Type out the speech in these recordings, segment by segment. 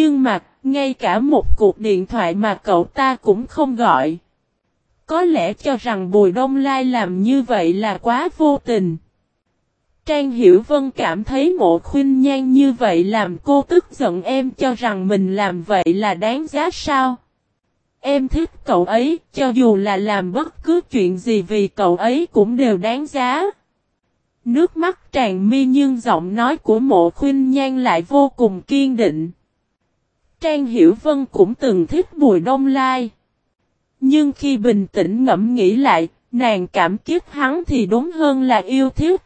Nhưng mà, ngay cả một cuộc điện thoại mà cậu ta cũng không gọi. Có lẽ cho rằng Bùi Đông Lai làm như vậy là quá vô tình. Trang Hiểu Vân cảm thấy mộ khuyên nhan như vậy làm cô tức giận em cho rằng mình làm vậy là đáng giá sao. Em thích cậu ấy, cho dù là làm bất cứ chuyện gì vì cậu ấy cũng đều đáng giá. Nước mắt tràn mi nhưng giọng nói của mộ khuyên nhan lại vô cùng kiên định. Trang Hiểu Vân cũng từng thích Bùi Đông Lai. Nhưng khi bình tĩnh ngẫm nghĩ lại, nàng cảm kiếp hắn thì đúng hơn là yêu thích.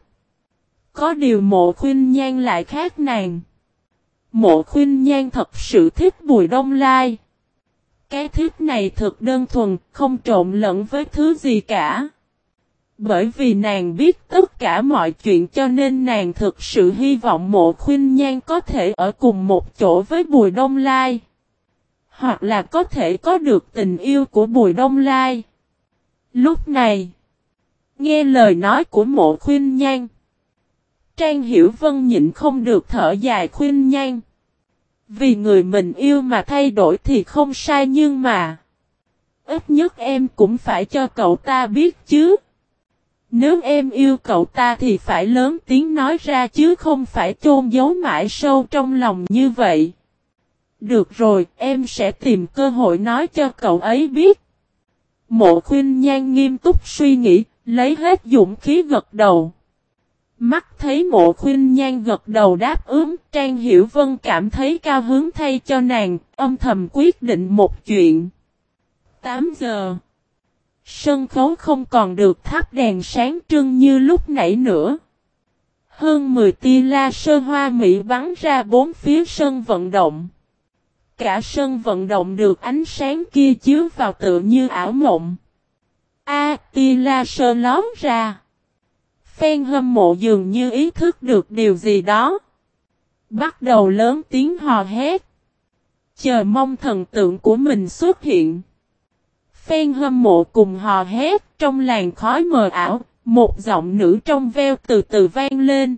Có điều mộ khuyên nhan lại khác nàng. Mộ khuyên nhan thật sự thích Bùi Đông Lai. Cái thích này thật đơn thuần, không trộn lẫn với thứ gì cả. Bởi vì nàng biết tất cả mọi chuyện cho nên nàng thực sự hy vọng mộ khuyên nhan có thể ở cùng một chỗ với Bùi Đông Lai. Hoặc là có thể có được tình yêu của Bùi Đông Lai. Lúc này, nghe lời nói của mộ khuyên nhan. Trang Hiểu Vân nhịn không được thở dài khuyên nhan. Vì người mình yêu mà thay đổi thì không sai nhưng mà. Ít nhất em cũng phải cho cậu ta biết chứ. Nếu em yêu cậu ta thì phải lớn tiếng nói ra chứ không phải chôn giấu mãi sâu trong lòng như vậy. Được rồi, em sẽ tìm cơ hội nói cho cậu ấy biết. Mộ khuyên nhan nghiêm túc suy nghĩ, lấy hết dũng khí gật đầu. Mắt thấy mộ khuyên nhan gật đầu đáp ứng, Trang Hiểu Vân cảm thấy cao hứng thay cho nàng, âm thầm quyết định một chuyện. 8 giờ Sân khấu không còn được thắp đèn sáng trưng như lúc nãy nữa. Hơn 10 tia la sơ hoa mỹ bắn ra bốn phía sân vận động. Cả sân vận động được ánh sáng kia chiếu vào tựa như ảo mộng. A, tia la sơ lón ra. Phen hâm mộ dường như ý thức được điều gì đó. Bắt đầu lớn tiếng hò hét. Chờ mong thần tượng của mình xuất hiện. Phen hâm mộ cùng hò hét trong làng khói mờ ảo, một giọng nữ trong veo từ từ vang lên.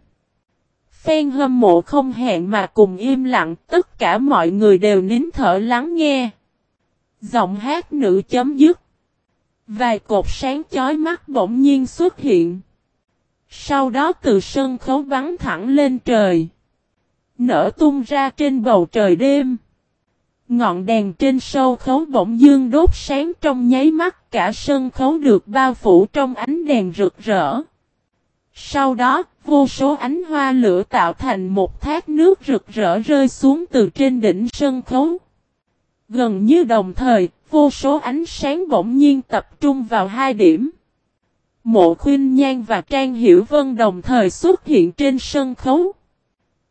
Phen hâm mộ không hẹn mà cùng im lặng, tất cả mọi người đều nín thở lắng nghe. Giọng hát nữ chấm dứt. Vài cột sáng chói mắt bỗng nhiên xuất hiện. Sau đó từ sân khấu bắn thẳng lên trời. Nở tung ra trên bầu trời đêm. Ngọn đèn trên sâu khấu bỗng dương đốt sáng trong nháy mắt cả sân khấu được bao phủ trong ánh đèn rực rỡ. Sau đó, vô số ánh hoa lửa tạo thành một thác nước rực rỡ rơi xuống từ trên đỉnh sân khấu. Gần như đồng thời, vô số ánh sáng bỗng nhiên tập trung vào hai điểm. Mộ Khuyên Nhan và Trang Hiểu Vân đồng thời xuất hiện trên sân khấu.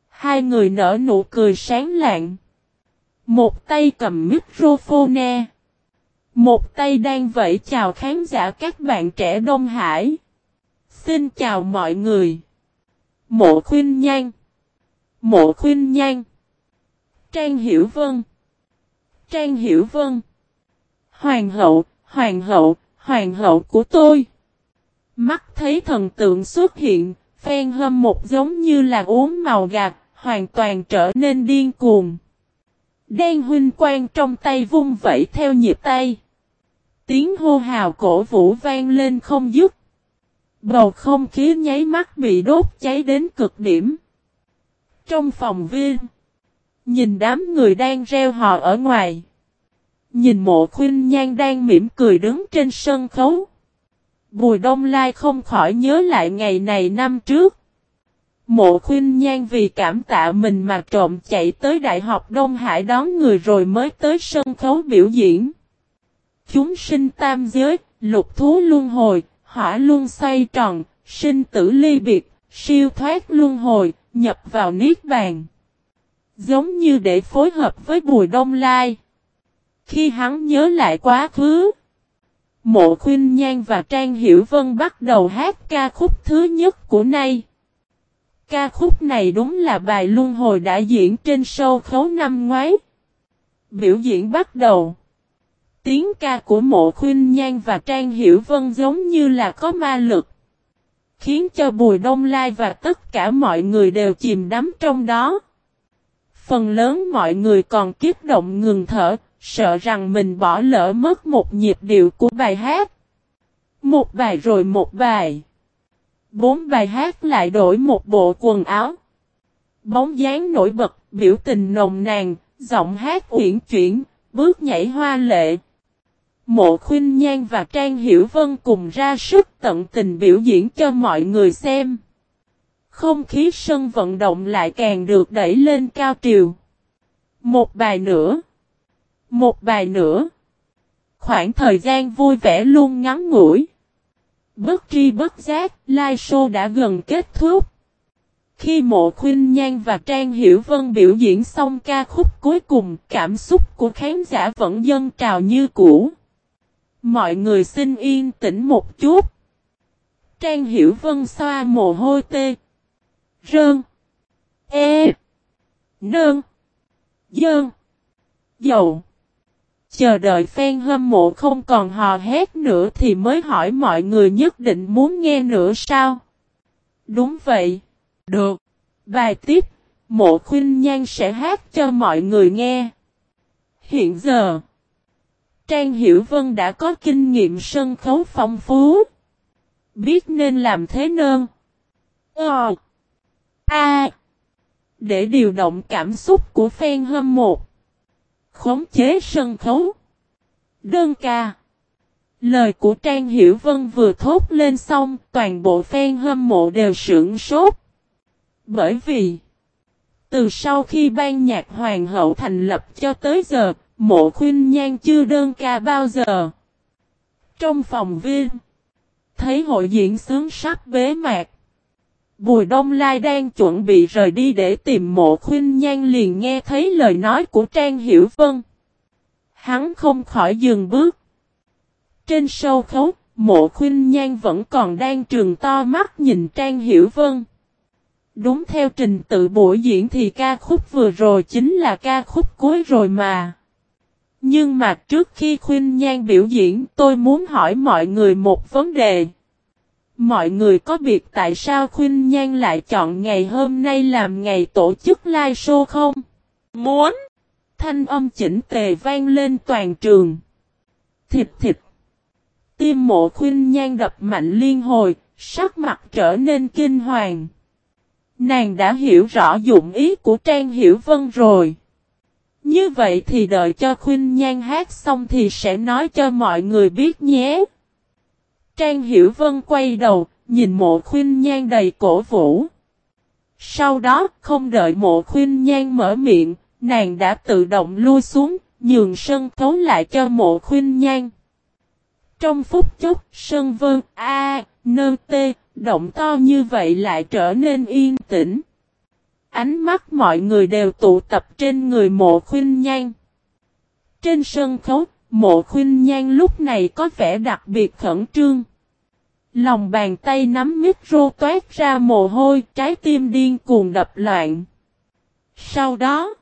Hai người nở nụ cười sáng lạng. Một tay cầm microphone. Một tay đang vẫy chào khán giả các bạn trẻ Đông Hải. Xin chào mọi người. Mộ khuyên Nhan. Mộ khuyên Nhan. Trang Hiểu Vân. Trang Hiểu Vân. Hoàng hậu, hoàng hậu, hoàng hậu của tôi. Mắt thấy thần tượng xuất hiện, phen hâm một giống như là uống màu gạt, hoàn toàn trở nên điên cuồng. Đen huynh quang trong tay vung vẫy theo nhịp tay. Tiếng hô hào cổ vũ vang lên không dứt. Bầu không khí nháy mắt bị đốt cháy đến cực điểm. Trong phòng viên, nhìn đám người đang reo hò ở ngoài. Nhìn mộ khuyên nhan đang mỉm cười đứng trên sân khấu. Bùi Đông Lai không khỏi nhớ lại ngày này năm trước. Mộ khuyên nhan vì cảm tạ mình mà trộm chạy tới Đại học Đông Hải đón người rồi mới tới sân khấu biểu diễn. Chúng sinh tam giới, lục thú luân hồi, hỏa luân xoay tròn, sinh tử ly biệt, siêu thoát luân hồi, nhập vào niết bàn. Giống như để phối hợp với Bùi Đông Lai. Khi hắn nhớ lại quá khứ, Mộ Khuyên Nhan và Trang Hiểu Vân bắt đầu hát ca khúc thứ nhất của nay. Ca khúc này đúng là bài luân hồi đã diễn trên sâu khấu năm ngoái. Biểu diễn bắt đầu. Tiếng ca của mộ khuyên nhan và Trang Hiểu Vân giống như là có ma lực. Khiến cho Bùi Đông Lai và tất cả mọi người đều chìm đắm trong đó. Phần lớn mọi người còn kiếp động ngừng thở, sợ rằng mình bỏ lỡ mất một nhịp điệu của bài hát. Một bài rồi một bài. Bốn bài hát lại đổi một bộ quần áo. Bóng dáng nổi bật, biểu tình nồng nàn, giọng hát uyển chuyển, bước nhảy hoa lệ. Mộ Khuynh Nhan và Trang Hiểu Vân cùng ra sức tận tình biểu diễn cho mọi người xem. Không khí sân vận động lại càng được đẩy lên cao triều. Một bài nữa. Một bài nữa. Khoảng thời gian vui vẻ luôn ngắn ngủi. Bất tri bất giác, live show đã gần kết thúc. Khi mộ khuyên nhan và Trang Hiểu Vân biểu diễn xong ca khúc cuối cùng, cảm xúc của khán giả vẫn dâng trào như cũ. Mọi người xin yên tĩnh một chút. Trang Hiểu Vân xoa mồ hôi tê. Rơn. E. Nơn. Dơn. Dầu. Chờ đợi fan hâm mộ không còn hò hét nữa thì mới hỏi mọi người nhất định muốn nghe nữa sao? Đúng vậy. Được. Bài tiếp, mộ khuyên nhan sẽ hát cho mọi người nghe. Hiện giờ, Trang Hiểu Vân đã có kinh nghiệm sân khấu phong phú. Biết nên làm thế nơn. Ờ. A. để điều động cảm xúc của fan hâm mộ. Khống chế sân khấu. Đơn ca. Lời của Trang Hiểu Vân vừa thốt lên xong, toàn bộ fan hâm mộ đều sững sốt. Bởi vì, từ sau khi ban nhạc hoàng hậu thành lập cho tới giờ, mộ khuyên nhan chưa đơn ca bao giờ. Trong phòng viên, thấy hội diễn sướng sắp bế mạc. Bùi Đông Lai đang chuẩn bị rời đi để tìm mộ khuyên nhan liền nghe thấy lời nói của Trang Hiểu Vân. Hắn không khỏi dừng bước. Trên sâu khấu, mộ khuyên nhan vẫn còn đang trường to mắt nhìn Trang Hiểu Vân. Đúng theo trình tự buổi diễn thì ca khúc vừa rồi chính là ca khúc cuối rồi mà. Nhưng mà trước khi khuyên nhan biểu diễn tôi muốn hỏi mọi người một vấn đề. Mọi người có biết tại sao khuyên nhan lại chọn ngày hôm nay làm ngày tổ chức live show không? Muốn! Thanh âm chỉnh tề vang lên toàn trường. Thịt thịt! Tim mộ khuyên nhan đập mạnh liên hồi, sắc mặt trở nên kinh hoàng. Nàng đã hiểu rõ dụng ý của Trang Hiểu Vân rồi. Như vậy thì đợi cho khuyên nhan hát xong thì sẽ nói cho mọi người biết nhé. Trang Hiểu Vân quay đầu, nhìn mộ khuyên nhan đầy cổ vũ. Sau đó, không đợi mộ khuyên nhan mở miệng, nàng đã tự động lui xuống, nhường sân khấu lại cho mộ khuyên nhan. Trong phút chốc, sân vân A, nơ T động to như vậy lại trở nên yên tĩnh. Ánh mắt mọi người đều tụ tập trên người mộ khuyên nhan. Trên sân khấu, mộ khuyên nhan lúc này có vẻ đặc biệt khẩn trương. Lòng bàn tay nắm micro toát ra mồ hôi, trái tim điên cuồng đập loạn. Sau đó,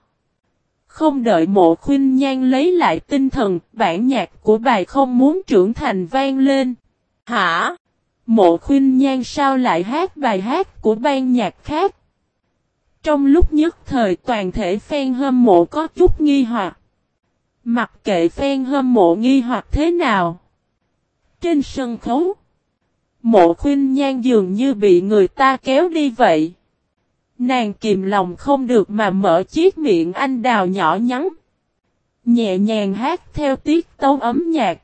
không đợi mộ khuyên nhan lấy lại tinh thần, bản nhạc của bài không muốn trưởng thành vang lên. Hả? Mộ khuyên nhan sao lại hát bài hát của ban nhạc khác? Trong lúc nhất thời toàn thể fan hâm mộ có chút nghi hoặc. Mặc kệ phen hâm mộ nghi hoặc thế nào. Trên sân khấu. Mộ khuyên nhan dường như bị người ta kéo đi vậy. Nàng kìm lòng không được mà mở chiếc miệng anh đào nhỏ nhắn. Nhẹ nhàng hát theo tiết tấu ấm nhạc.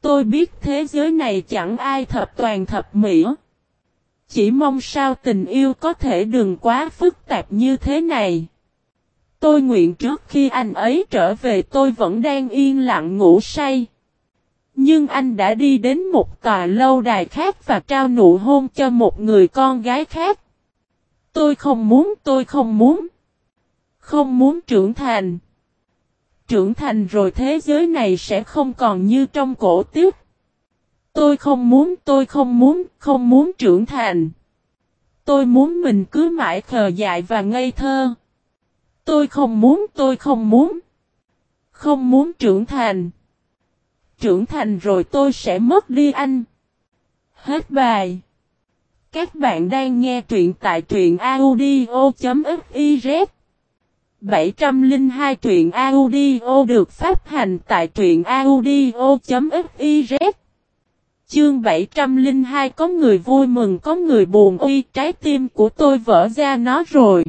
Tôi biết thế giới này chẳng ai thập toàn thập mỹ. Chỉ mong sao tình yêu có thể đừng quá phức tạp như thế này. Tôi nguyện trước khi anh ấy trở về tôi vẫn đang yên lặng ngủ say. Nhưng anh đã đi đến một tòa lâu đài khác và trao nụ hôn cho một người con gái khác. Tôi không muốn, tôi không muốn. Không muốn trưởng thành. Trưởng thành rồi thế giới này sẽ không còn như trong cổ tiếp. Tôi không muốn, tôi không muốn, không muốn trưởng thành. Tôi muốn mình cứ mãi khờ dại và ngây thơ. Tôi không muốn, tôi không muốn. Không muốn trưởng thành. Trưởng thành rồi tôi sẽ mất đi anh. Hết bài. Các bạn đang nghe truyện tại truyện audio.fiz 702 truyện audio được phát hành tại truyện audio.fiz Chương 702 có người vui mừng có người buồn uy trái tim của tôi vỡ ra nó rồi.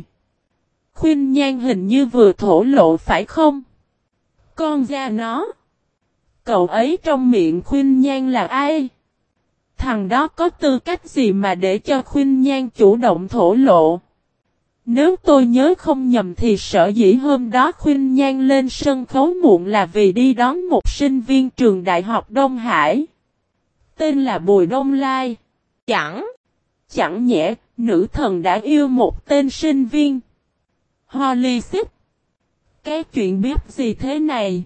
Khuyên nhan hình như vừa thổ lộ phải không? Con ra nó. Cậu ấy trong miệng khuyên nhan là ai? Thằng đó có tư cách gì mà để cho khuyên nhan chủ động thổ lộ? Nếu tôi nhớ không nhầm thì sợ dĩ hôm đó khuyên nhan lên sân khấu muộn là vì đi đón một sinh viên trường Đại học Đông Hải. Tên là Bùi Đông Lai. Chẳng, chẳng nhẽ, nữ thần đã yêu một tên sinh viên. Holly xích. Cái chuyện biết gì thế này?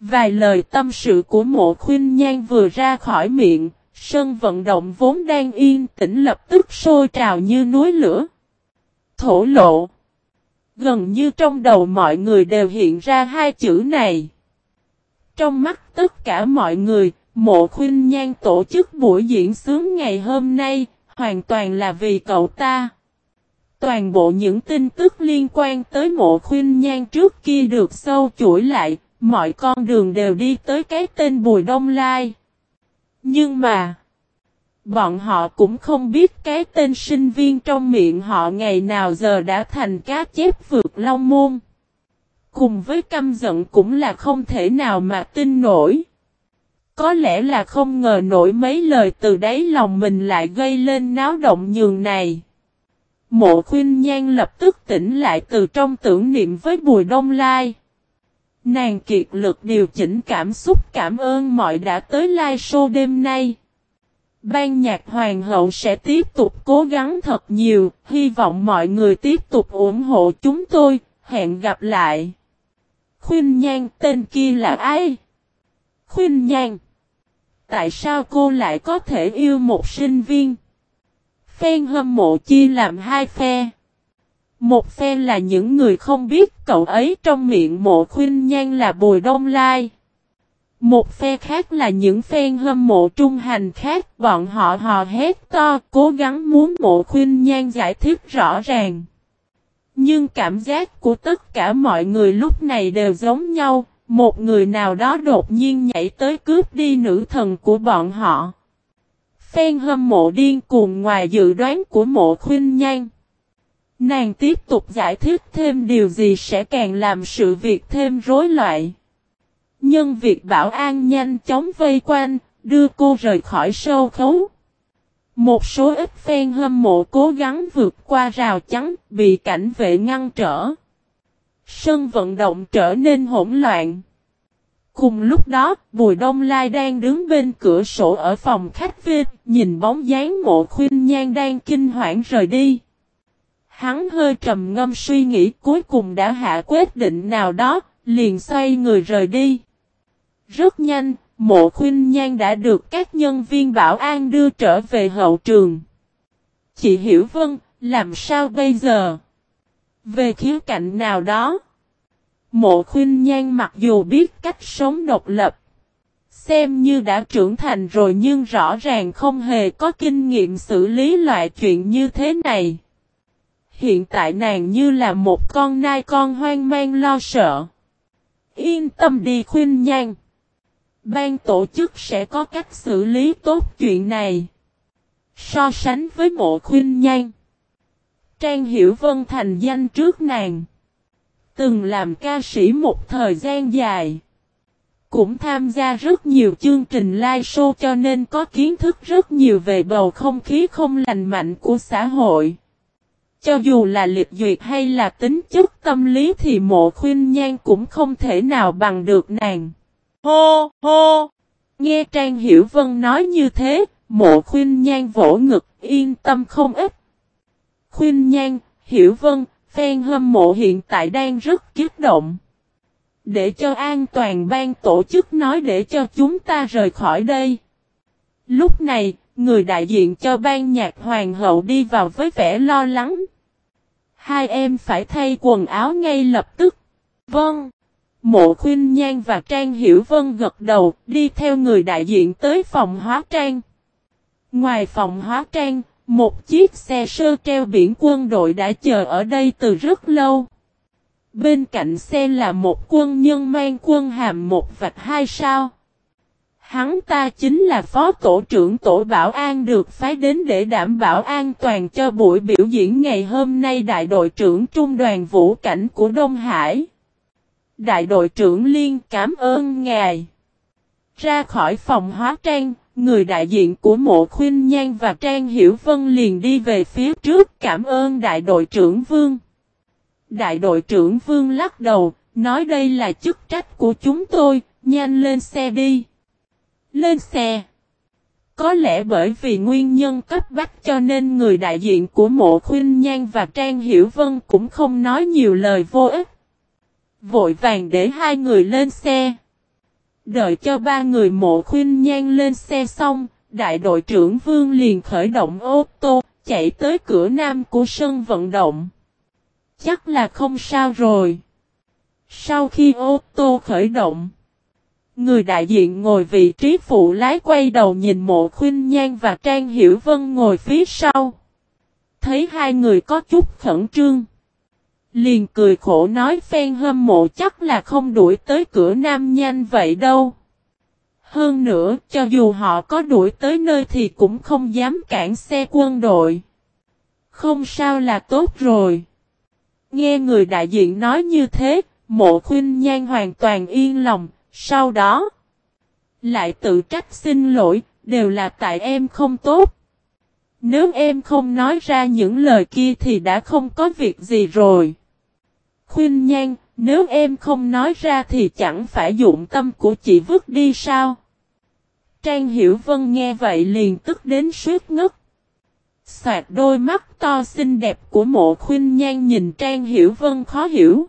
Vài lời tâm sự của mộ khuyên nhan vừa ra khỏi miệng, sân vận động vốn đang yên tĩnh lập tức sôi trào như núi lửa. Thổ lộ. Gần như trong đầu mọi người đều hiện ra hai chữ này. Trong mắt tất cả mọi người, mộ khuyên nhan tổ chức buổi diễn sướng ngày hôm nay, hoàn toàn là vì cậu ta. Toàn bộ những tin tức liên quan tới mộ khuyên nhan trước kia được sâu chuỗi lại, mọi con đường đều đi tới cái tên Bùi Đông Lai. Nhưng mà, bọn họ cũng không biết cái tên sinh viên trong miệng họ ngày nào giờ đã thành cá chép vượt long môn. Cùng với căm giận cũng là không thể nào mà tin nổi. Có lẽ là không ngờ nổi mấy lời từ đáy lòng mình lại gây lên náo động nhường này. Mộ khuyên nhan lập tức tỉnh lại từ trong tưởng niệm với Bùi Đông Lai. Nàng kiệt lực điều chỉnh cảm xúc cảm ơn mọi đã tới live show đêm nay. Ban nhạc hoàng hậu sẽ tiếp tục cố gắng thật nhiều, hy vọng mọi người tiếp tục ủng hộ chúng tôi, hẹn gặp lại. Khuyên Nhan tên kia là ai? Khuyên Nhan Tại sao cô lại có thể yêu một sinh viên? Phen hâm mộ chia làm hai phe. Một phe là những người không biết cậu ấy trong miệng mộ khuyên nhan là Bùi Đông Lai. Một phe khác là những phen hâm mộ trung hành khác, bọn họ hò hét to, cố gắng muốn mộ khuyên nhan giải thích rõ ràng. Nhưng cảm giác của tất cả mọi người lúc này đều giống nhau, một người nào đó đột nhiên nhảy tới cướp đi nữ thần của bọn họ. Phen hâm mộ điên cuồng ngoài dự đoán của mộ khuyên nhan. Nàng tiếp tục giải thích thêm điều gì sẽ càng làm sự việc thêm rối loạn. Nhân việc bảo an nhanh chóng vây quanh, đưa cô rời khỏi sâu khấu. Một số ít phen hâm mộ cố gắng vượt qua rào chắn, bị cảnh vệ ngăn trở. Sân vận động trở nên hỗn loạn. Cùng lúc đó, Bùi Đông Lai đang đứng bên cửa sổ ở phòng khách viên, nhìn bóng dáng mộ khuyên nhan đang kinh hoảng rời đi. Hắn hơi trầm ngâm suy nghĩ cuối cùng đã hạ quyết định nào đó, liền xoay người rời đi. Rất nhanh, mộ khuyên nhan đã được các nhân viên bảo an đưa trở về hậu trường. Chị Hiểu Vân, làm sao bây giờ? Về khía cạnh nào đó? Mộ khuyên nhan mặc dù biết cách sống độc lập. Xem như đã trưởng thành rồi nhưng rõ ràng không hề có kinh nghiệm xử lý loại chuyện như thế này. Hiện tại nàng như là một con nai con hoang mang lo sợ. Yên tâm đi khuyên nhan. Ban tổ chức sẽ có cách xử lý tốt chuyện này. So sánh với mộ khuyên nhan. Trang Hiểu Vân thành danh trước nàng. Từng làm ca sĩ một thời gian dài. Cũng tham gia rất nhiều chương trình live show cho nên có kiến thức rất nhiều về bầu không khí không lành mạnh của xã hội. Cho dù là liệt duyệt hay là tính chất tâm lý thì mộ khuyên nhan cũng không thể nào bằng được nàng. Hô, hô! Nghe Trang Hiểu Vân nói như thế, mộ khuyên nhan vỗ ngực, yên tâm không ít. Khuyên nhan, Hiểu Vân, Phen hâm mộ hiện tại đang rất kích động. Để cho an toàn ban tổ chức nói để cho chúng ta rời khỏi đây. Lúc này, người đại diện cho ban nhạc hoàng hậu đi vào với vẻ lo lắng. Hai em phải thay quần áo ngay lập tức. Vâng. Mộ khuyên nhan và Trang Hiểu Vân gật đầu, đi theo người đại diện tới phòng hóa trang. Ngoài phòng hóa trang, một chiếc xe sơ treo biển quân đội đã chờ ở đây từ rất lâu. Bên cạnh xe là một quân nhân mang quân hàm một vạch hai sao. Hắn ta chính là phó tổ trưởng tổ bảo an được phái đến để đảm bảo an toàn cho buổi biểu diễn ngày hôm nay đại đội trưởng trung đoàn vũ cảnh của Đông Hải. Đại đội trưởng Liên cảm ơn ngài. Ra khỏi phòng hóa trang, người đại diện của mộ khuyên nhan và Trang Hiểu Vân liền đi về phía trước cảm ơn đại đội trưởng Vương. Đại đội trưởng Vương lắc đầu, nói đây là chức trách của chúng tôi, nhanh lên xe đi. Lên xe. Có lẽ bởi vì nguyên nhân cấp bách cho nên người đại diện của mộ khuyên nhan và Trang Hiểu Vân cũng không nói nhiều lời vô ích. Vội vàng để hai người lên xe. Đợi cho ba người mộ khuyên nhan lên xe xong, đại đội trưởng Vương liền khởi động ô tô, chạy tới cửa nam của sân vận động. Chắc là không sao rồi. Sau khi ô tô khởi động, người đại diện ngồi vị trí phụ lái quay đầu nhìn mộ khuyên nhan và Trang Hiểu Vân ngồi phía sau. Thấy hai người có chút khẩn trương. Liền cười khổ nói phen hâm mộ chắc là không đuổi tới cửa nam nhanh vậy đâu. Hơn nữa, cho dù họ có đuổi tới nơi thì cũng không dám cản xe quân đội. Không sao là tốt rồi. Nghe người đại diện nói như thế, mộ khuyên nhan hoàn toàn yên lòng, sau đó lại tự trách xin lỗi, đều là tại em không tốt. Nếu em không nói ra những lời kia thì đã không có việc gì rồi. Khuyên nhan, nếu em không nói ra thì chẳng phải dụng tâm của chị vứt đi sao? Trang Hiểu Vân nghe vậy liền tức đến suýt ngất. Xoạt đôi mắt to xinh đẹp của mộ khuyên nhan nhìn Trang Hiểu Vân khó hiểu.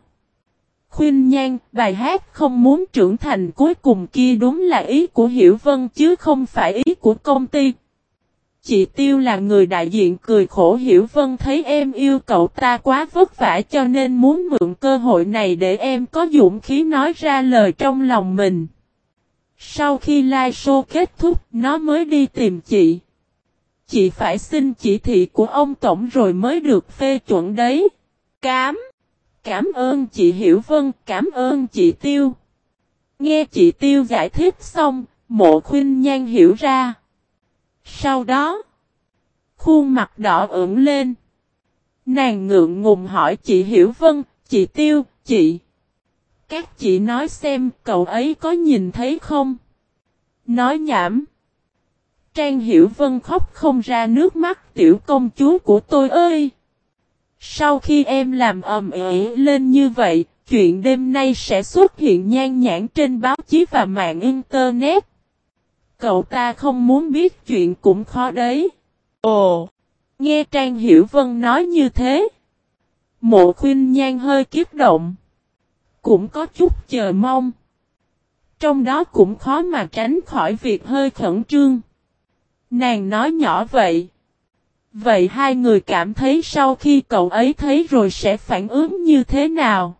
Khuyên nhan, bài hát không muốn trưởng thành cuối cùng kia đúng là ý của Hiểu Vân chứ không phải ý của công ty. Chị Tiêu là người đại diện cười khổ Hiểu Vân thấy em yêu cậu ta quá vất vả cho nên muốn mượn cơ hội này để em có dũng khí nói ra lời trong lòng mình. Sau khi live show kết thúc, nó mới đi tìm chị. Chị phải xin chỉ thị của ông Tổng rồi mới được phê chuẩn đấy. Cám. Cảm ơn chị Hiểu Vân, cảm ơn chị Tiêu. Nghe chị Tiêu giải thích xong, mộ khuyên nhan hiểu ra. Sau đó, khuôn mặt đỏ ửng lên. Nàng ngượng ngùng hỏi chị Hiểu Vân, chị Tiêu, chị. Các chị nói xem cậu ấy có nhìn thấy không? Nói nhảm. Trang Hiểu Vân khóc không ra nước mắt tiểu công chúa của tôi ơi. Sau khi em làm ầm ĩ lên như vậy, chuyện đêm nay sẽ xuất hiện nhan nhãn trên báo chí và mạng Internet. Cậu ta không muốn biết chuyện cũng khó đấy. Ồ! Nghe Trang Hiểu Vân nói như thế. Mộ khuyên nhan hơi kiếp động. Cũng có chút chờ mong. Trong đó cũng khó mà tránh khỏi việc hơi khẩn trương. Nàng nói nhỏ vậy. Vậy hai người cảm thấy sau khi cậu ấy thấy rồi sẽ phản ứng như thế nào?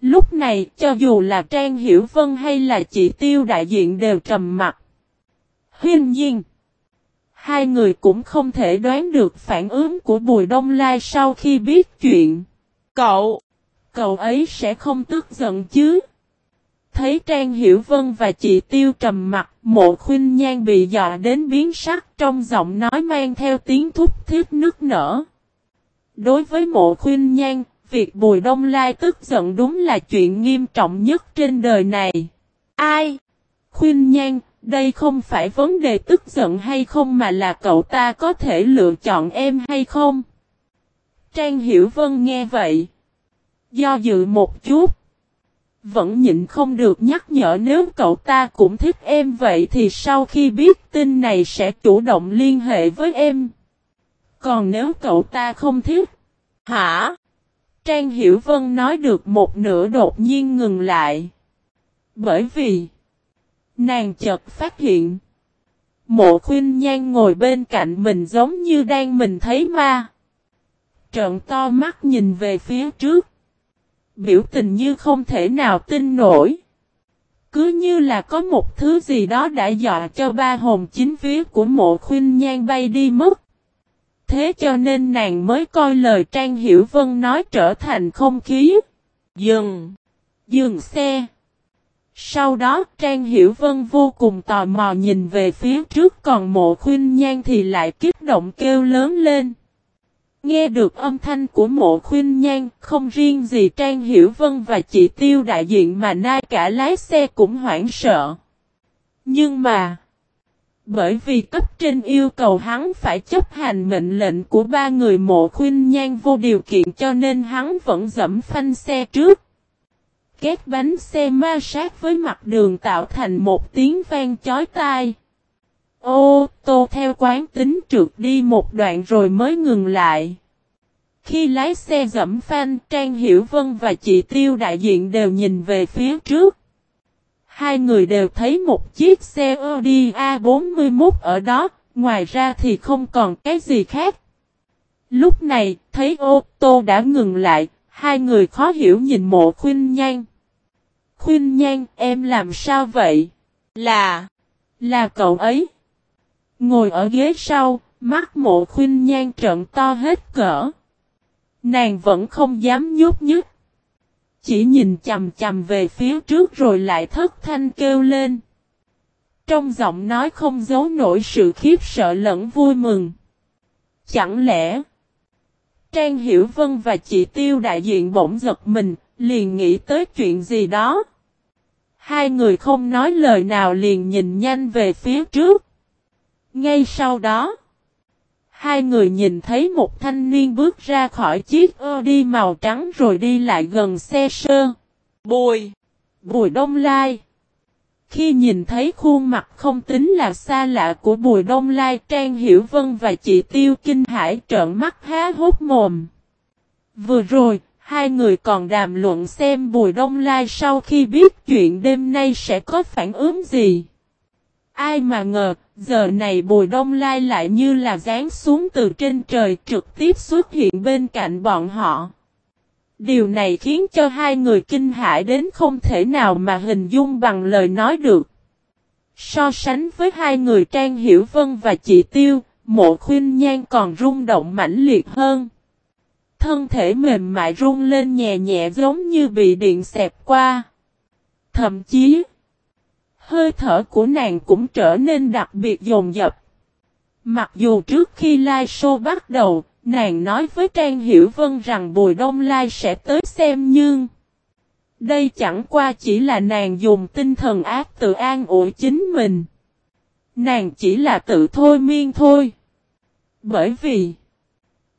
Lúc này, cho dù là Trang Hiểu Vân hay là chị Tiêu đại diện đều trầm mặt. Hiên nhiên, hai người cũng không thể đoán được phản ứng của Bùi Đông Lai sau khi biết chuyện. Cậu, cậu ấy sẽ không tức giận chứ? Thấy Trang Hiểu Vân và chị Tiêu trầm mặt, mộ khuyên nhan bị dọa đến biến sắc trong giọng nói mang theo tiếng thúc thiết nước nở. Đối với mộ khuyên nhan, việc Bùi Đông Lai tức giận đúng là chuyện nghiêm trọng nhất trên đời này. Ai? Khuyên nhan, đây không phải vấn đề tức giận hay không mà là cậu ta có thể lựa chọn em hay không? Trang Hiểu Vân nghe vậy. Do dự một chút. Vẫn nhịn không được nhắc nhở nếu cậu ta cũng thích em vậy thì sau khi biết tin này sẽ chủ động liên hệ với em. Còn nếu cậu ta không thích, hả? Trang Hiểu Vân nói được một nửa đột nhiên ngừng lại. Bởi vì, nàng chợt phát hiện, mộ khuyên nhan ngồi bên cạnh mình giống như đang mình thấy ma. Trợn to mắt nhìn về phía trước biểu tình như không thể nào tin nổi. Cứ như là có một thứ gì đó đã dọa cho ba hồn chính vía của mộ khuyên nhan bay đi mất. Thế cho nên nàng mới coi lời Trang Hiểu Vân nói trở thành không khí. Dừng! Dừng xe! Sau đó Trang Hiểu Vân vô cùng tò mò nhìn về phía trước còn mộ khuyên nhan thì lại kích động kêu lớn lên. Nghe được âm thanh của mộ khuyên nhan, không riêng gì Trang Hiểu Vân và chị Tiêu đại diện mà nay cả lái xe cũng hoảng sợ. Nhưng mà, bởi vì cấp trên yêu cầu hắn phải chấp hành mệnh lệnh của ba người mộ khuyên nhan vô điều kiện cho nên hắn vẫn dẫm phanh xe trước. Két bánh xe ma sát với mặt đường tạo thành một tiếng vang chói tai. Ô tô theo quán tính trượt đi một đoạn rồi mới ngừng lại. Khi lái xe dẫm phanh, Trang Hiểu Vân và chị Tiêu đại diện đều nhìn về phía trước. Hai người đều thấy một chiếc xe Audi A41 ở đó, ngoài ra thì không còn cái gì khác. Lúc này, thấy ô tô đã ngừng lại, hai người khó hiểu nhìn mộ khuyên nhan. Khuyên nhan, em làm sao vậy? Là, là cậu ấy. Ngồi ở ghế sau, mắt mộ khuyên nhan trợn to hết cỡ. Nàng vẫn không dám nhúc nhích Chỉ nhìn chầm chầm về phía trước rồi lại thất thanh kêu lên. Trong giọng nói không giấu nổi sự khiếp sợ lẫn vui mừng. Chẳng lẽ... Trang Hiểu Vân và chị Tiêu đại diện bỗng giật mình, liền nghĩ tới chuyện gì đó. Hai người không nói lời nào liền nhìn nhanh về phía trước. Ngay sau đó, hai người nhìn thấy một thanh niên bước ra khỏi chiếc đi màu trắng rồi đi lại gần xe sơ. Bùi! Bùi Đông Lai! Khi nhìn thấy khuôn mặt không tính là xa lạ của Bùi Đông Lai Trang Hiểu Vân và chị Tiêu Kinh Hải trợn mắt há hốt mồm. Vừa rồi, Hai người còn đàm luận xem Bùi Đông Lai sau khi biết chuyện đêm nay sẽ có phản ứng gì. Ai mà ngờ, giờ này Bùi Đông Lai lại như là dán xuống từ trên trời trực tiếp xuất hiện bên cạnh bọn họ. Điều này khiến cho hai người kinh hãi đến không thể nào mà hình dung bằng lời nói được. So sánh với hai người Trang Hiểu Vân và chị Tiêu, mộ khuyên nhan còn rung động mãnh liệt hơn thân thể mềm mại run lên nhẹ nhẹ giống như bị điện xẹp qua. Thậm chí, hơi thở của nàng cũng trở nên đặc biệt dồn dập. Mặc dù trước khi live show bắt đầu, nàng nói với Trang Hiểu Vân rằng Bùi Đông Lai sẽ tới xem nhưng... Đây chẳng qua chỉ là nàng dùng tinh thần ác tự an ủi chính mình. Nàng chỉ là tự thôi miên thôi. Bởi vì...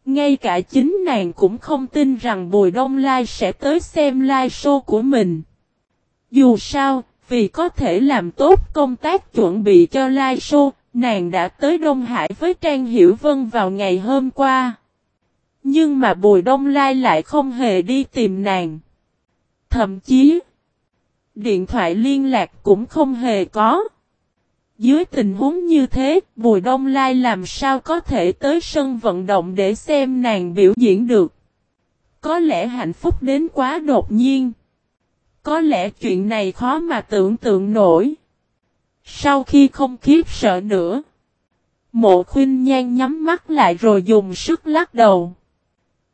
Ngay cả chính nàng cũng không tin rằng Bùi Đông Lai sẽ tới xem live show của mình. Dù sao, vì có thể làm tốt công tác chuẩn bị cho live show, nàng đã tới Đông Hải với Trang Hiểu Vân vào ngày hôm qua. Nhưng mà Bùi Đông Lai lại không hề đi tìm nàng. Thậm chí, điện thoại liên lạc cũng không hề có. Dưới tình huống như thế, Bùi Đông Lai làm sao có thể tới sân vận động để xem nàng biểu diễn được. Có lẽ hạnh phúc đến quá đột nhiên. Có lẽ chuyện này khó mà tưởng tượng nổi. Sau khi không khiếp sợ nữa, mộ khuyên nhan nhắm mắt lại rồi dùng sức lắc đầu.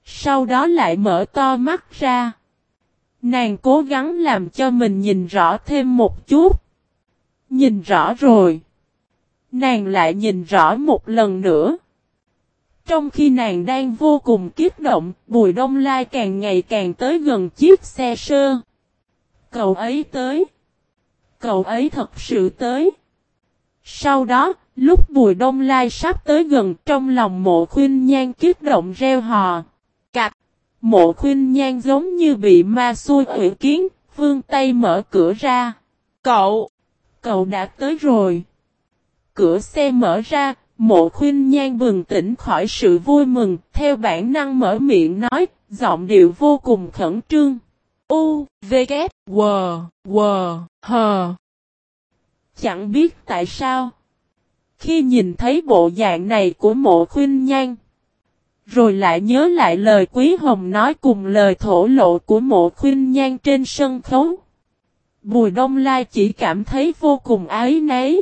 Sau đó lại mở to mắt ra. Nàng cố gắng làm cho mình nhìn rõ thêm một chút. Nhìn rõ rồi. Nàng lại nhìn rõ một lần nữa. Trong khi nàng đang vô cùng kiếp động, Bùi Đông Lai càng ngày càng tới gần chiếc xe sơ. Cậu ấy tới. Cậu ấy thật sự tới. Sau đó, lúc Bùi Đông Lai sắp tới gần trong lòng mộ khuyên nhan kiếp động reo hò. Cạch! Mộ khuyên nhan giống như bị ma xui ủy kiến, vương tay mở cửa ra. Cậu! Cậu đã tới rồi. Cửa xe mở ra, mộ khuyên nhan bừng tỉnh khỏi sự vui mừng, theo bản năng mở miệng nói, giọng điệu vô cùng khẩn trương. U, V, K, W, W, H. Chẳng biết tại sao. Khi nhìn thấy bộ dạng này của mộ khuyên nhan, rồi lại nhớ lại lời Quý Hồng nói cùng lời thổ lộ của mộ khuyên nhan trên sân khấu. Bùi Đông Lai chỉ cảm thấy vô cùng ái nấy.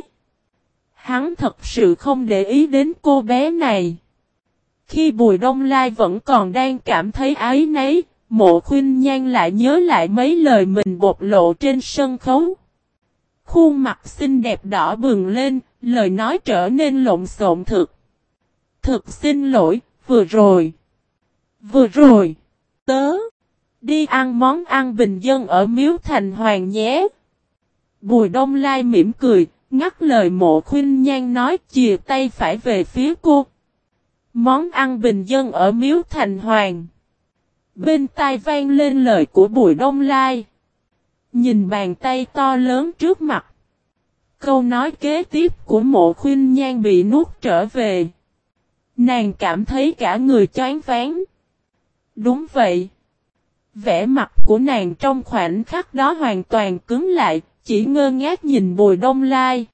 Hắn thật sự không để ý đến cô bé này. Khi Bùi Đông Lai vẫn còn đang cảm thấy ái nấy, mộ khuyên nhan lại nhớ lại mấy lời mình bộc lộ trên sân khấu. Khuôn mặt xinh đẹp đỏ bừng lên, lời nói trở nên lộn xộn thực. Thực xin lỗi, vừa rồi. Vừa rồi, tớ. Đi ăn món ăn bình dân ở Miếu Thành Hoàng nhé. Bùi Đông Lai mỉm cười, ngắt lời mộ khuyên nhan nói chìa tay phải về phía cô. Món ăn bình dân ở Miếu Thành Hoàng. Bên tai vang lên lời của Bùi Đông Lai. Nhìn bàn tay to lớn trước mặt. Câu nói kế tiếp của mộ khuyên nhan bị nuốt trở về. Nàng cảm thấy cả người choáng ván. Đúng vậy. Vẻ mặt của nàng trong khoảnh khắc đó hoàn toàn cứng lại, chỉ ngơ ngác nhìn bùi đông lai.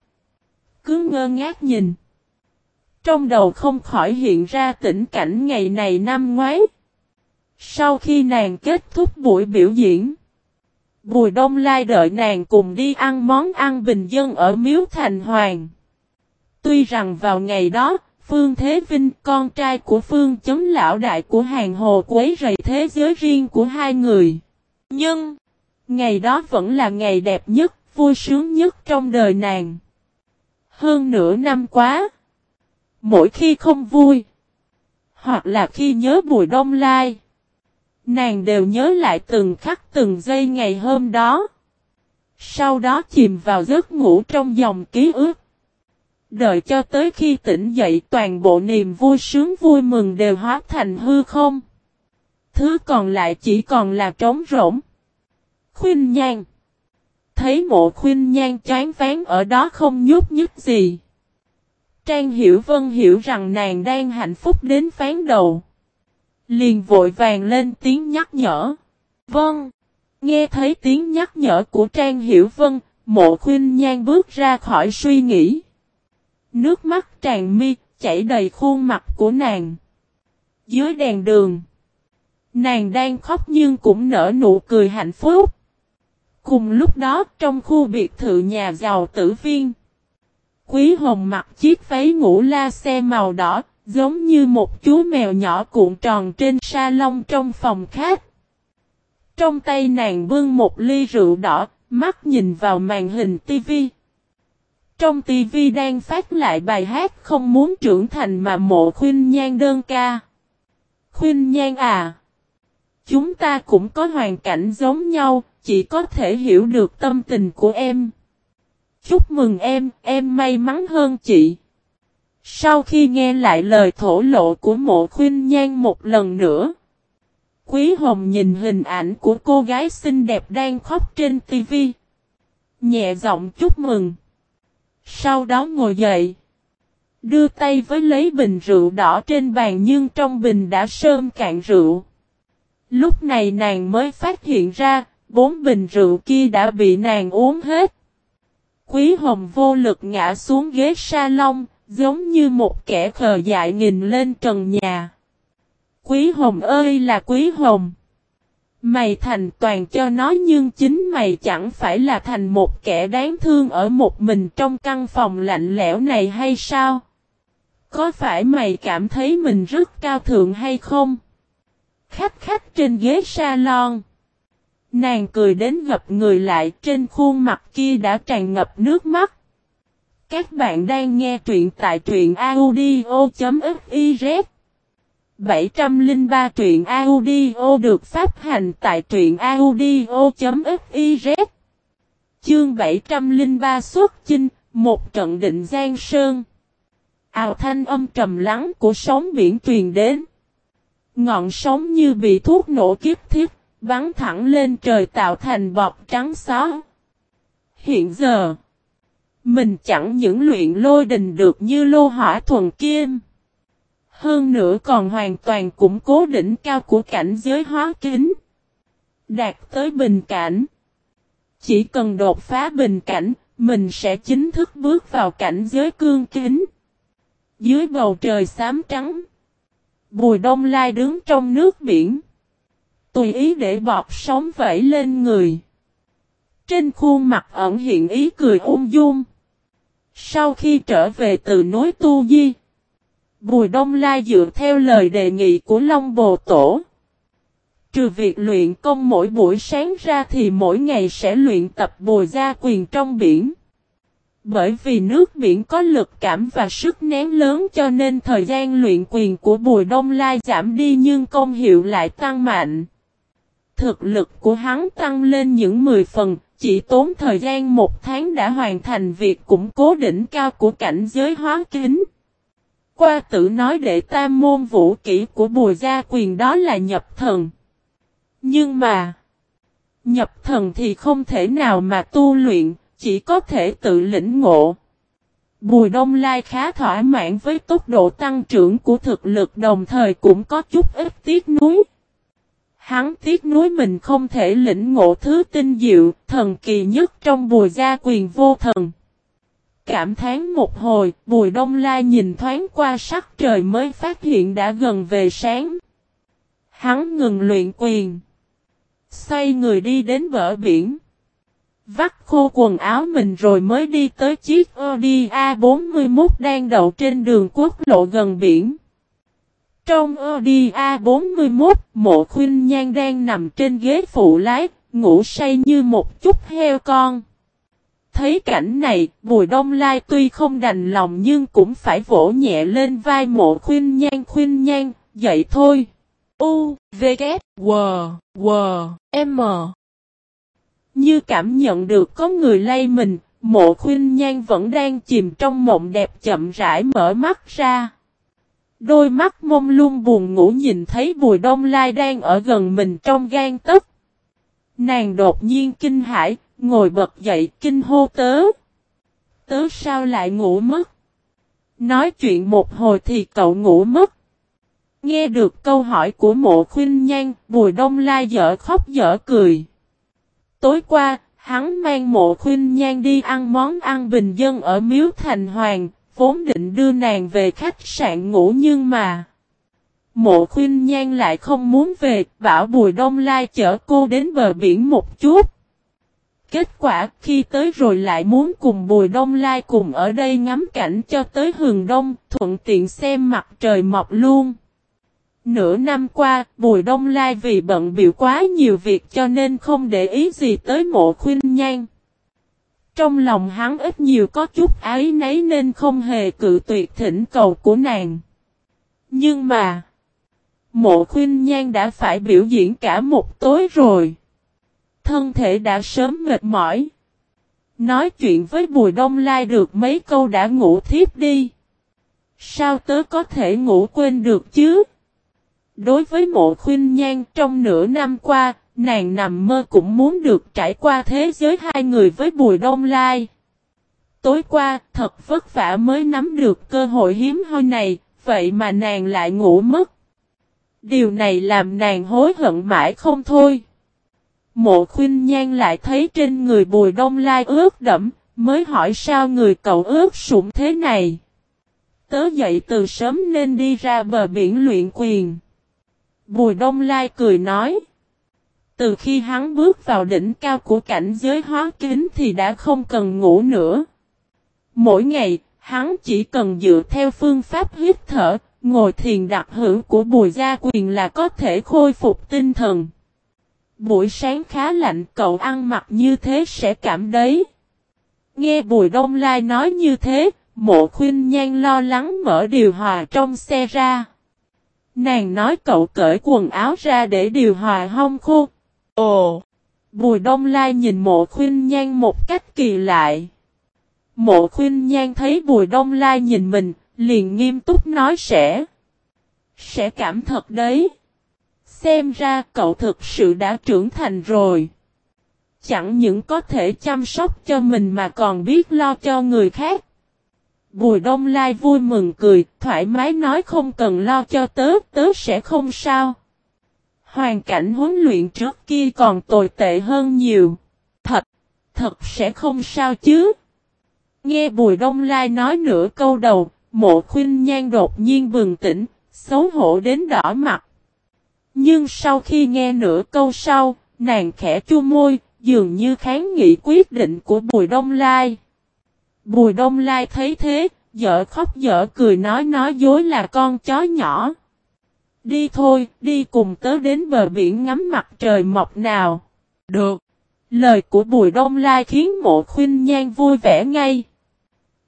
Cứ ngơ ngác nhìn. Trong đầu không khỏi hiện ra tình cảnh ngày này năm ngoái. Sau khi nàng kết thúc buổi biểu diễn, Bùi Đông Lai đợi nàng cùng đi ăn món ăn bình dân ở Miếu Thành Hoàng. Tuy rằng vào ngày đó, Phương Thế Vinh, con trai của Phương chấm lão đại của hàng hồ quấy rầy thế giới riêng của hai người. Nhưng, ngày đó vẫn là ngày đẹp nhất, vui sướng nhất trong đời nàng. Hơn nửa năm quá. Mỗi khi không vui, hoặc là khi nhớ Bùi Đông Lai, nàng đều nhớ lại từng khắc từng giây ngày hôm đó. Sau đó chìm vào giấc ngủ trong dòng ký ức. Đợi cho tới khi tỉnh dậy toàn bộ niềm vui sướng vui mừng đều hóa thành hư không. Thứ còn lại chỉ còn là trống rỗng. Khuyên nhan. Thấy mộ khuyên nhan chán ván ở đó không nhúc nhích gì. Trang Hiểu Vân hiểu rằng nàng đang hạnh phúc đến phán đầu. Liền vội vàng lên tiếng nhắc nhở. Vâng. Nghe thấy tiếng nhắc nhở của Trang Hiểu Vân, mộ khuyên nhan bước ra khỏi suy nghĩ. Nước mắt tràn mi, chảy đầy khuôn mặt của nàng. Dưới đèn đường, nàng đang khóc nhưng cũng nở nụ cười hạnh phúc. Cùng lúc đó trong khu biệt thự nhà giàu tử viên, Quý Hồng mặc chiếc váy ngủ la xe màu đỏ, giống như một chú mèo nhỏ cuộn tròn trên sa lông trong phòng khách. Trong tay nàng bưng một ly rượu đỏ, mắt nhìn vào màn hình tivi. Trong tivi đang phát lại bài hát không muốn trưởng thành mà mộ khuyên nhan đơn ca. Khuyên nhan à! Chúng ta cũng có hoàn cảnh giống nhau, chỉ có thể hiểu được tâm tình của em. Chúc mừng em, em may mắn hơn chị. Sau khi nghe lại lời thổ lộ của mộ khuyên nhan một lần nữa. Quý Hồng nhìn hình ảnh của cô gái xinh đẹp đang khóc trên tivi. Nhẹ giọng chúc mừng. Sau đó ngồi dậy. Đưa tay với lấy bình rượu đỏ trên bàn nhưng trong bình đã sơm cạn rượu. Lúc này nàng mới phát hiện ra, bốn bình rượu kia đã bị nàng uống hết. Quý hồng vô lực ngã xuống ghế salon, giống như một kẻ khờ dại nhìn lên trần nhà. Quý hồng ơi là quý hồng! Mày thành toàn cho nó nhưng chính mày chẳng phải là thành một kẻ đáng thương ở một mình trong căn phòng lạnh lẽo này hay sao? Có phải mày cảm thấy mình rất cao thượng hay không? Khách khách trên ghế salon. Nàng cười đến gặp người lại trên khuôn mặt kia đã tràn ngập nước mắt. Các bạn đang nghe truyện tại truyện audio.fif 703 truyện audio được phát hành tại truyện audio.fiz Chương 703 xuất chinh, một trận định Giang Sơn. Ào thanh âm trầm lắng của sóng biển truyền đến. Ngọn sóng như bị thuốc nổ kiếp thiết, bắn thẳng lên trời tạo thành bọt trắng xóa. Hiện giờ, mình chẳng những luyện lôi đình được như lô hỏa thuần kim. Hơn nữa còn hoàn toàn củng cố đỉnh cao của cảnh giới hóa kính. Đạt tới bình cảnh. Chỉ cần đột phá bình cảnh, mình sẽ chính thức bước vào cảnh giới cương kính. Dưới bầu trời xám trắng. Bùi đông lai đứng trong nước biển. Tùy ý để bọt sóng vẫy lên người. Trên khuôn mặt ẩn hiện ý cười ung dung. Sau khi trở về từ núi Tu Di. Bùi Đông Lai dựa theo lời đề nghị của Long Bồ Tổ. Trừ việc luyện công mỗi buổi sáng ra thì mỗi ngày sẽ luyện tập bồi gia quyền trong biển. Bởi vì nước biển có lực cảm và sức nén lớn cho nên thời gian luyện quyền của Bùi Đông Lai giảm đi nhưng công hiệu lại tăng mạnh. Thực lực của hắn tăng lên những 10 phần, chỉ tốn thời gian một tháng đã hoàn thành việc củng cố đỉnh cao của cảnh giới hóa kính. Qua Tử nói để tam môn vũ kỹ của Bùi Gia Quyền đó là nhập thần. Nhưng mà, nhập thần thì không thể nào mà tu luyện, chỉ có thể tự lĩnh ngộ. Bùi Đông Lai khá thỏa mãn với tốc độ tăng trưởng của thực lực đồng thời cũng có chút ít tiếc nuối. Hắn tiếc nuối mình không thể lĩnh ngộ thứ tinh diệu, thần kỳ nhất trong bùi gia quyền vô thần. Cảm thán một hồi, bùi đông lai nhìn thoáng qua sắc trời mới phát hiện đã gần về sáng. Hắn ngừng luyện quyền. Xoay người đi đến bờ biển. Vắt khô quần áo mình rồi mới đi tới chiếc Audi A41 đang đậu trên đường quốc lộ gần biển. Trong Audi A41, mộ khuyên nhan đang nằm trên ghế phụ lái, ngủ say như một chút heo con. Thấy cảnh này, Bùi Đông Lai tuy không đành lòng nhưng cũng phải vỗ nhẹ lên vai mộ khuyên nhan khuyên nhan, dậy thôi. U, V, K, W, W, M. Như cảm nhận được có người lay mình, mộ khuyên nhan vẫn đang chìm trong mộng đẹp chậm rãi mở mắt ra. Đôi mắt mông lung buồn ngủ nhìn thấy Bùi Đông Lai đang ở gần mình trong gan tức. Nàng đột nhiên kinh hãi, ngồi bật dậy kinh hô tớ. Tớ sao lại ngủ mất? Nói chuyện một hồi thì cậu ngủ mất. Nghe được câu hỏi của mộ khuyên nhan, Bùi Đông Lai dở khóc dở cười. Tối qua, hắn mang mộ khuyên nhan đi ăn món ăn bình dân ở Miếu Thành Hoàng, vốn định đưa nàng về khách sạn ngủ nhưng mà Mộ khuyên nhan lại không muốn về, bảo Bùi Đông Lai chở cô đến bờ biển một chút. Kết quả khi tới rồi lại muốn cùng Bùi Đông Lai cùng ở đây ngắm cảnh cho tới hừng đông, thuận tiện xem mặt trời mọc luôn. Nửa năm qua, Bùi Đông Lai vì bận biểu quá nhiều việc cho nên không để ý gì tới mộ khuyên nhan. Trong lòng hắn ít nhiều có chút ái nấy nên không hề cự tuyệt thỉnh cầu của nàng. Nhưng mà, mộ khuyên nhan đã phải biểu diễn cả một tối rồi. Thân thể đã sớm mệt mỏi. Nói chuyện với Bùi Đông Lai được mấy câu đã ngủ thiếp đi. Sao tớ có thể ngủ quên được chứ? Đối với mộ khuyên nhan trong nửa năm qua, Nàng nằm mơ cũng muốn được trải qua thế giới hai người với Bùi Đông Lai. Tối qua, thật vất vả mới nắm được cơ hội hiếm hoi này, vậy mà nàng lại ngủ mất. Điều này làm nàng hối hận mãi không thôi. Mộ khuyên nhan lại thấy trên người Bùi Đông Lai ướt đẫm, mới hỏi sao người cậu ướt sũng thế này. Tớ dậy từ sớm nên đi ra bờ biển luyện quyền. Bùi Đông Lai cười nói. Từ khi hắn bước vào đỉnh cao của cảnh giới hóa kính thì đã không cần ngủ nữa. Mỗi ngày, hắn chỉ cần dựa theo phương pháp hít thở, ngồi thiền đặc hữu của bùi gia quyền là có thể khôi phục tinh thần. Buổi sáng khá lạnh cậu ăn mặc như thế sẽ cảm đấy. Nghe bùi đông lai nói như thế, mộ khuyên nhan lo lắng mở điều hòa trong xe ra. Nàng nói cậu cởi quần áo ra để điều hòa hông khô, Ồ! Bùi Đông Lai nhìn mộ khuyên nhan một cách kỳ lại. Mộ khuyên nhan thấy Bùi Đông Lai nhìn mình, liền nghiêm túc nói sẽ. Sẽ cảm thật đấy. Xem ra cậu thực sự đã trưởng thành rồi. Chẳng những có thể chăm sóc cho mình mà còn biết lo cho người khác. Bùi Đông Lai vui mừng cười, thoải mái nói không cần lo cho tớ, tớ sẽ không sao. Hoàn cảnh huấn luyện trước kia còn tồi tệ hơn nhiều. Thật, thật sẽ không sao chứ. Nghe Bùi Đông Lai nói nửa câu đầu, mộ khuyên nhan đột nhiên bừng tỉnh, xấu hổ đến đỏ mặt. Nhưng sau khi nghe nửa câu sau, nàng khẽ chua môi, dường như kháng nghị quyết định của Bùi Đông Lai. Bùi Đông Lai thấy thế, dở khóc dở cười nói nói dối là con chó nhỏ. Đi thôi, đi cùng tớ đến bờ biển ngắm mặt trời mọc nào. Được. Lời của Bùi Đông Lai khiến mộ khuyên nhan vui vẻ ngay.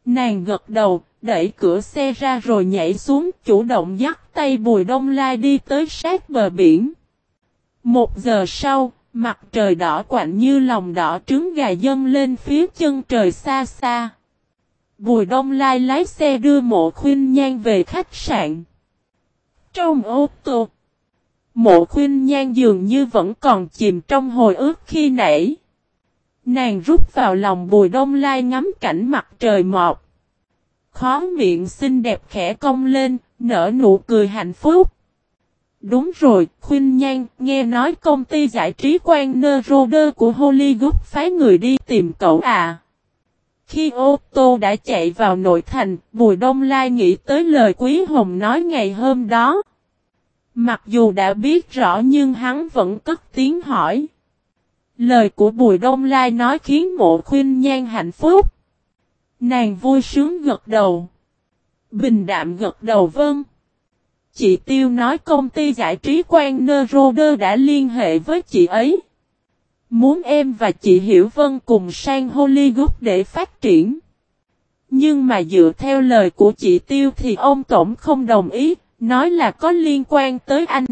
Nàng gật đầu, đẩy cửa xe ra rồi nhảy xuống chủ động dắt tay Bùi Đông Lai đi tới sát bờ biển. Một giờ sau, mặt trời đỏ quạnh như lòng đỏ trứng gà dâng lên phía chân trời xa xa. Bùi Đông Lai lái xe đưa mộ khuyên nhan về khách sạn. Trong ô tô, mộ khuyên nhan dường như vẫn còn chìm trong hồi ức khi nãy. Nàng rút vào lòng bùi đông lai ngắm cảnh mặt trời mọc. Khó miệng xinh đẹp khẽ cong lên, nở nụ cười hạnh phúc. Đúng rồi, khuyên nhan, nghe nói công ty giải trí quan nơ rô đơ của Hollywood phái người đi tìm cậu à. Khi ô tô đã chạy vào nội thành, Bùi Đông Lai nghĩ tới lời Quý Hồng nói ngày hôm đó. Mặc dù đã biết rõ nhưng hắn vẫn cất tiếng hỏi. Lời của Bùi Đông Lai nói khiến mộ khuyên nhan hạnh phúc. Nàng vui sướng gật đầu. Bình đạm gật đầu vâng. Chị Tiêu nói công ty giải trí quan nơ đã liên hệ với chị ấy. Muốn em và chị Hiểu Vân cùng sang Hollywood để phát triển. Nhưng mà dựa theo lời của chị Tiêu thì ông Tổng không đồng ý, nói là có liên quan tới anh.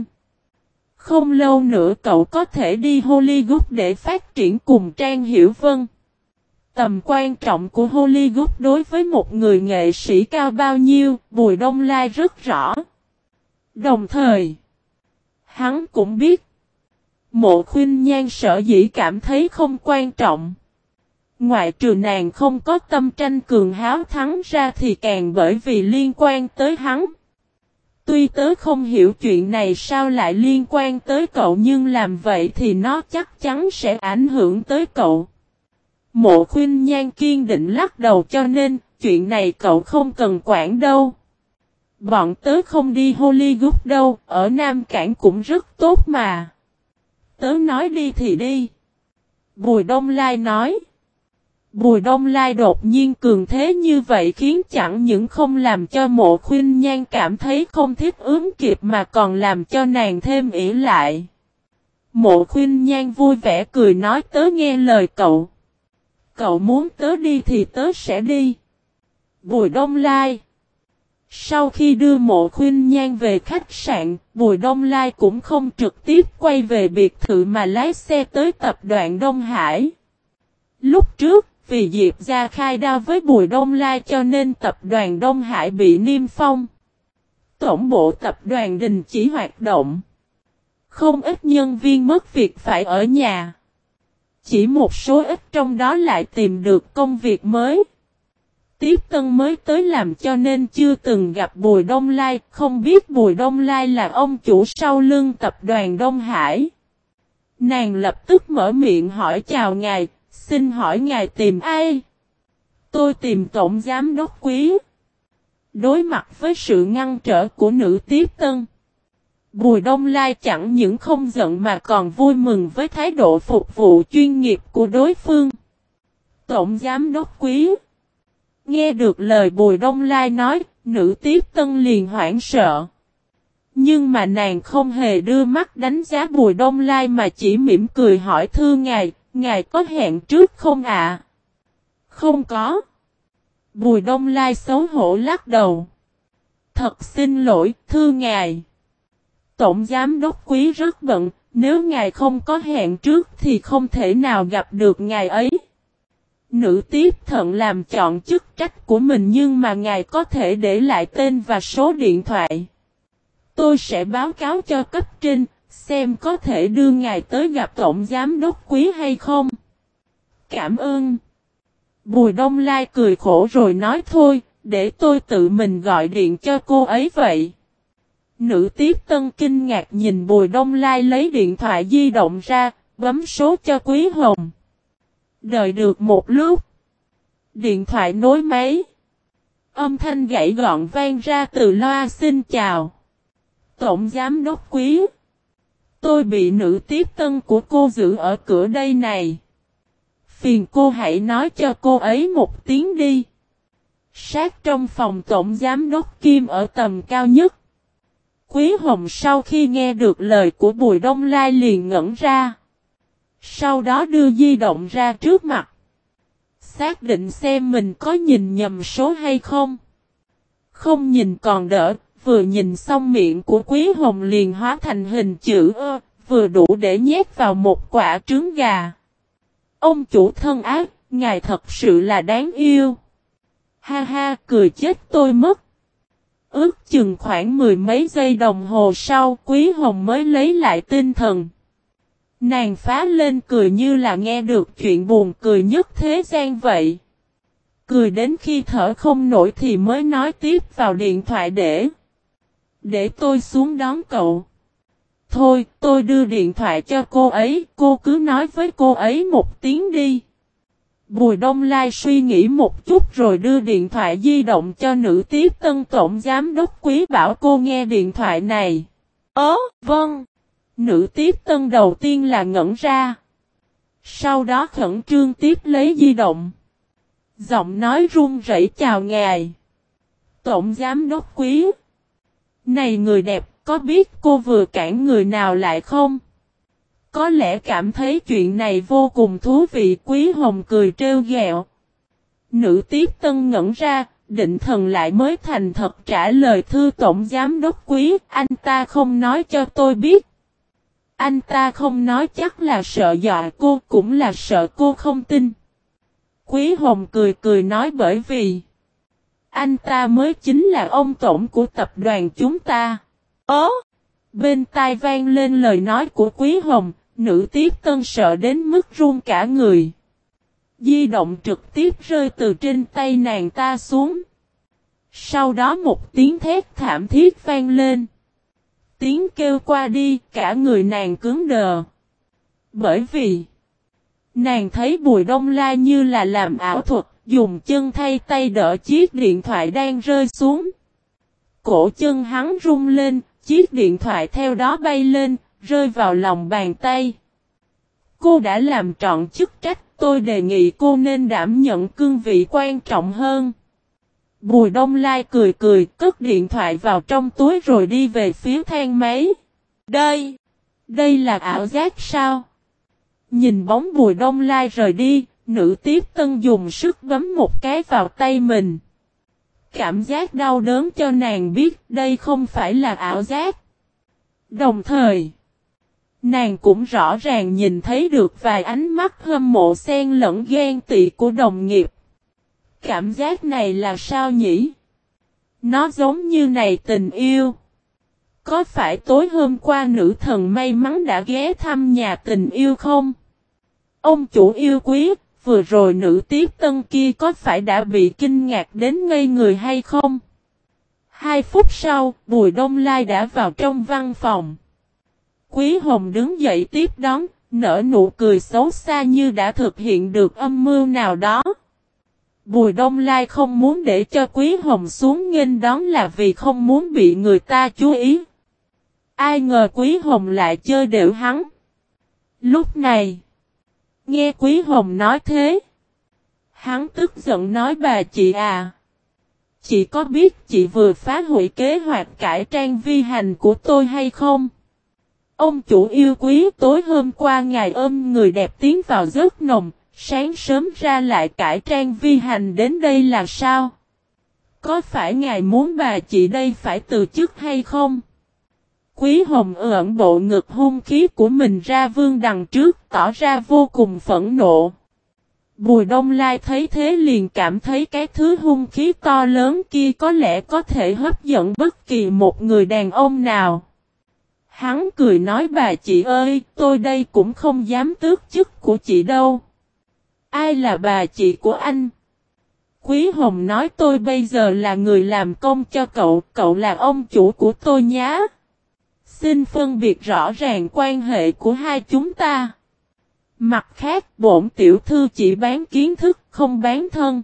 Không lâu nữa cậu có thể đi Hollywood để phát triển cùng Trang Hiểu Vân. Tầm quan trọng của Hollywood đối với một người nghệ sĩ cao bao nhiêu, Bùi Đông Lai rất rõ. Đồng thời, hắn cũng biết Mộ khuyên nhan sợ dĩ cảm thấy không quan trọng. Ngoại trừ nàng không có tâm tranh cường háo thắng ra thì càng bởi vì liên quan tới hắn. Tuy tớ không hiểu chuyện này sao lại liên quan tới cậu nhưng làm vậy thì nó chắc chắn sẽ ảnh hưởng tới cậu. Mộ khuyên nhan kiên định lắc đầu cho nên chuyện này cậu không cần quản đâu. Bọn tớ không đi Hollywood đâu, ở Nam Cảng cũng rất tốt mà. Tớ nói đi thì đi. Bùi Đông Lai nói. Bùi Đông Lai đột nhiên cường thế như vậy khiến chẳng những không làm cho mộ khuyên nhan cảm thấy không thiết ứng kịp mà còn làm cho nàng thêm ỉ lại. Mộ khuyên nhan vui vẻ cười nói tớ nghe lời cậu. Cậu muốn tớ đi thì tớ sẽ đi. Bùi Đông Lai sau khi đưa mộ khuyên nhan về khách sạn, Bùi Đông Lai cũng không trực tiếp quay về biệt thự mà lái xe tới tập đoàn Đông Hải. Lúc trước, vì Diệp ra khai đao với Bùi Đông Lai cho nên tập đoàn Đông Hải bị niêm phong. Tổng bộ tập đoàn đình chỉ hoạt động. Không ít nhân viên mất việc phải ở nhà. Chỉ một số ít trong đó lại tìm được công việc mới tiếp tân mới tới làm cho nên chưa từng gặp Bùi Đông Lai, không biết Bùi Đông Lai là ông chủ sau lưng tập đoàn Đông Hải. Nàng lập tức mở miệng hỏi chào ngài, xin hỏi ngài tìm ai? Tôi tìm tổng giám đốc quý. Đối mặt với sự ngăn trở của nữ tiếp tân. Bùi Đông Lai chẳng những không giận mà còn vui mừng với thái độ phục vụ chuyên nghiệp của đối phương. Tổng giám đốc quý. Nghe được lời Bùi Đông Lai nói, nữ tiếp tân liền hoảng sợ. Nhưng mà nàng không hề đưa mắt đánh giá Bùi Đông Lai mà chỉ mỉm cười hỏi thưa ngài, ngài có hẹn trước không ạ? Không có. Bùi Đông Lai xấu hổ lắc đầu. Thật xin lỗi, thưa ngài. Tổng giám đốc quý rất bận, nếu ngài không có hẹn trước thì không thể nào gặp được ngài ấy. Nữ tiếp thận làm chọn chức trách của mình nhưng mà ngài có thể để lại tên và số điện thoại. Tôi sẽ báo cáo cho cấp trên, xem có thể đưa ngài tới gặp tổng giám đốc quý hay không. Cảm ơn. Bùi Đông Lai cười khổ rồi nói thôi, để tôi tự mình gọi điện cho cô ấy vậy. Nữ tiếp tân kinh ngạc nhìn Bùi Đông Lai lấy điện thoại di động ra, bấm số cho Quý Hồng. Đợi được một lúc. Điện thoại nối máy. Âm thanh gãy gọn vang ra từ loa xin chào. Tổng giám đốc quý. Tôi bị nữ tiếp tân của cô giữ ở cửa đây này. Phiền cô hãy nói cho cô ấy một tiếng đi. Sát trong phòng tổng giám đốc Kim ở tầm cao nhất. Quý Hồng sau khi nghe được lời của Bùi Đông Lai liền ngẩn ra. Sau đó đưa di động ra trước mặt. Xác định xem mình có nhìn nhầm số hay không. Không nhìn còn đỡ, vừa nhìn xong miệng của Quý Hồng liền hóa thành hình chữ ơ, vừa đủ để nhét vào một quả trứng gà. Ông chủ thân ác, ngài thật sự là đáng yêu. Ha ha, cười chết tôi mất. Ước chừng khoảng mười mấy giây đồng hồ sau Quý Hồng mới lấy lại tinh thần. Nàng phá lên cười như là nghe được chuyện buồn cười nhất thế gian vậy. Cười đến khi thở không nổi thì mới nói tiếp vào điện thoại để. Để tôi xuống đón cậu. Thôi, tôi đưa điện thoại cho cô ấy, cô cứ nói với cô ấy một tiếng đi. Bùi Đông Lai suy nghĩ một chút rồi đưa điện thoại di động cho nữ tiếp tân tổng giám đốc quý bảo cô nghe điện thoại này. Ớ, vâng. Nữ tiếp tân đầu tiên là ngẩn ra. Sau đó khẩn trương tiếp lấy di động. Giọng nói run rẩy chào ngài. Tổng giám đốc quý. Này người đẹp, có biết cô vừa cản người nào lại không? Có lẽ cảm thấy chuyện này vô cùng thú vị quý hồng cười trêu ghẹo. Nữ tiếp tân ngẩn ra, định thần lại mới thành thật trả lời thư tổng giám đốc quý, anh ta không nói cho tôi biết. Anh ta không nói chắc là sợ dọa cô, cũng là sợ cô không tin. Quý Hồng cười cười nói bởi vì anh ta mới chính là ông tổng của tập đoàn chúng ta. Ớ! Bên tai vang lên lời nói của Quý Hồng, nữ tiếp tân sợ đến mức run cả người. Di động trực tiếp rơi từ trên tay nàng ta xuống. Sau đó một tiếng thét thảm thiết vang lên. Tiếng kêu qua đi, cả người nàng cứng đờ. Bởi vì, nàng thấy bùi đông la như là làm ảo thuật, dùng chân thay tay đỡ chiếc điện thoại đang rơi xuống. Cổ chân hắn rung lên, chiếc điện thoại theo đó bay lên, rơi vào lòng bàn tay. Cô đã làm trọn chức trách, tôi đề nghị cô nên đảm nhận cương vị quan trọng hơn. Bùi Đông Lai cười cười, cất điện thoại vào trong túi rồi đi về phía thang máy. Đây! Đây là ảo giác sao? Nhìn bóng Bùi Đông Lai rời đi, nữ tiếp tân dùng sức bấm một cái vào tay mình. Cảm giác đau đớn cho nàng biết đây không phải là ảo giác. Đồng thời, nàng cũng rõ ràng nhìn thấy được vài ánh mắt hâm mộ xen lẫn ghen tị của đồng nghiệp. Cảm giác này là sao nhỉ? Nó giống như này tình yêu. Có phải tối hôm qua nữ thần may mắn đã ghé thăm nhà tình yêu không? Ông chủ yêu quý, vừa rồi nữ tiếp tân kia có phải đã bị kinh ngạc đến ngây người hay không? Hai phút sau, Bùi Đông Lai đã vào trong văn phòng. Quý Hồng đứng dậy tiếp đón, nở nụ cười xấu xa như đã thực hiện được âm mưu nào đó. Bùi Đông Lai không muốn để cho Quý Hồng xuống nghênh đón là vì không muốn bị người ta chú ý. Ai ngờ Quý Hồng lại chơi đều hắn. Lúc này, nghe Quý Hồng nói thế, hắn tức giận nói bà chị à. Chị có biết chị vừa phá hủy kế hoạch cải trang vi hành của tôi hay không? Ông chủ yêu quý tối hôm qua ngài ôm người đẹp tiến vào giấc nồng, sáng sớm ra lại cải trang vi hành đến đây là sao? Có phải ngài muốn bà chị đây phải từ chức hay không? Quý hồng ẩn bộ ngực hung khí của mình ra vương đằng trước tỏ ra vô cùng phẫn nộ. Bùi đông lai thấy thế liền cảm thấy cái thứ hung khí to lớn kia có lẽ có thể hấp dẫn bất kỳ một người đàn ông nào. Hắn cười nói bà chị ơi, tôi đây cũng không dám tước chức của chị đâu. Ai là bà chị của anh? Quý Hồng nói tôi bây giờ là người làm công cho cậu, cậu là ông chủ của tôi nhá. Xin phân biệt rõ ràng quan hệ của hai chúng ta. Mặt khác, bổn tiểu thư chỉ bán kiến thức, không bán thân.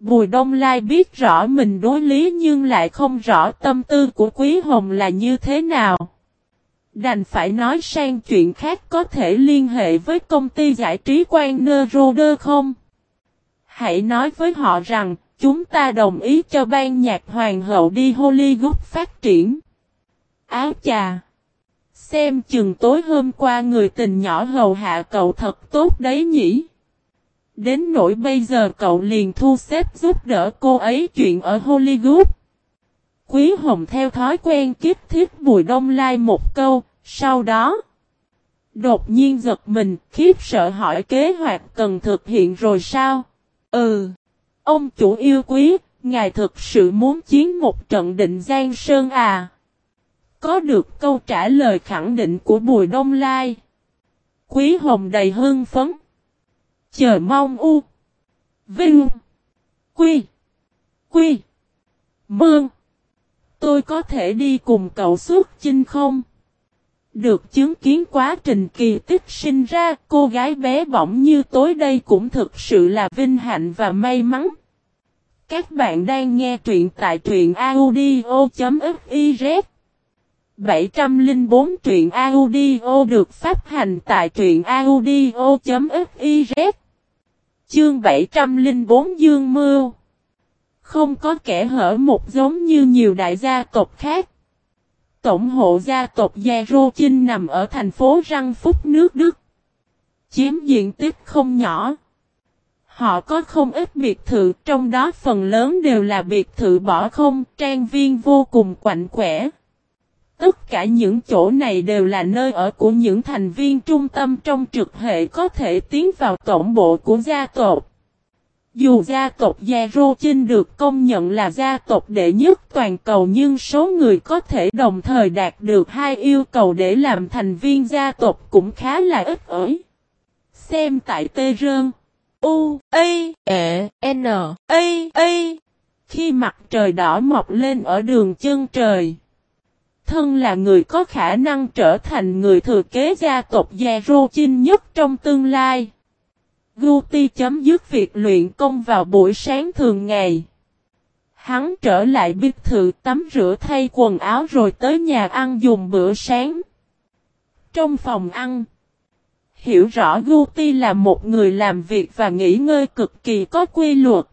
Bùi Đông Lai biết rõ mình đối lý nhưng lại không rõ tâm tư của Quý Hồng là như thế nào. Đành phải nói sang chuyện khác có thể liên hệ với công ty giải trí quan Neuroder không? Hãy nói với họ rằng, chúng ta đồng ý cho ban nhạc hoàng hậu đi Hollywood phát triển. Áo chà! Xem chừng tối hôm qua người tình nhỏ hầu hạ cậu thật tốt đấy nhỉ. Đến nỗi bây giờ cậu liền thu xếp giúp đỡ cô ấy chuyện ở Hollywood. Quý Hồng theo thói quen kiếp thiết Bùi Đông Lai một câu, sau đó đột nhiên giật mình, khiếp sợ hỏi kế hoạch cần thực hiện rồi sao? Ừ, ông chủ yêu quý, ngài thực sự muốn chiến một trận định Giang Sơn à? Có được câu trả lời khẳng định của Bùi Đông Lai. Quý Hồng đầy hưng phấn. Chờ mong u. Vinh. Quy. Quy. Mương. Tôi có thể đi cùng cậu suốt chinh không? Được chứng kiến quá trình kỳ tích sinh ra, cô gái bé bỏng như tối đây cũng thực sự là vinh hạnh và may mắn. Các bạn đang nghe truyện tại truyện audio.fiz 704 truyện audio được phát hành tại truyện audio.fiz Chương 704 Dương Mưu không có kẻ hở một giống như nhiều đại gia tộc khác. Tổng hộ gia tộc Gia Rô Chinh nằm ở thành phố Răng Phúc nước Đức. Chiếm diện tích không nhỏ. Họ có không ít biệt thự, trong đó phần lớn đều là biệt thự bỏ không, trang viên vô cùng quạnh quẻ. Tất cả những chỗ này đều là nơi ở của những thành viên trung tâm trong trực hệ có thể tiến vào tổng bộ của gia tộc. Dù gia tộc Gia Rô Chinh được công nhận là gia tộc đệ nhất toàn cầu nhưng số người có thể đồng thời đạt được hai yêu cầu để làm thành viên gia tộc cũng khá là ít ỏi. Xem tại Tê Rơn. U A E N A A Khi mặt trời đỏ mọc lên ở đường chân trời, Thân là người có khả năng trở thành người thừa kế gia tộc Gia Rô Chinh nhất trong tương lai. Guti chấm dứt việc luyện công vào buổi sáng thường ngày. Hắn trở lại biệt thự tắm rửa thay quần áo rồi tới nhà ăn dùng bữa sáng. Trong phòng ăn, hiểu rõ Guti là một người làm việc và nghỉ ngơi cực kỳ có quy luật.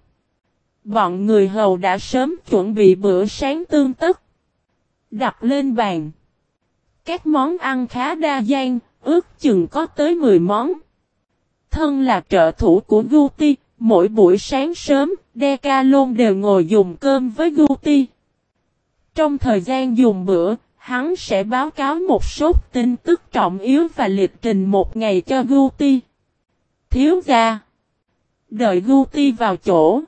Bọn người hầu đã sớm chuẩn bị bữa sáng tương tức. Đặt lên bàn. Các món ăn khá đa dạng, ước chừng có tới 10 món. Thân là trợ thủ của Guti, mỗi buổi sáng sớm, Decalon đều ngồi dùng cơm với Guti. Trong thời gian dùng bữa, hắn sẽ báo cáo một số tin tức trọng yếu và liệt trình một ngày cho Guti. Thiếu gia. Đợi Guti vào chỗ.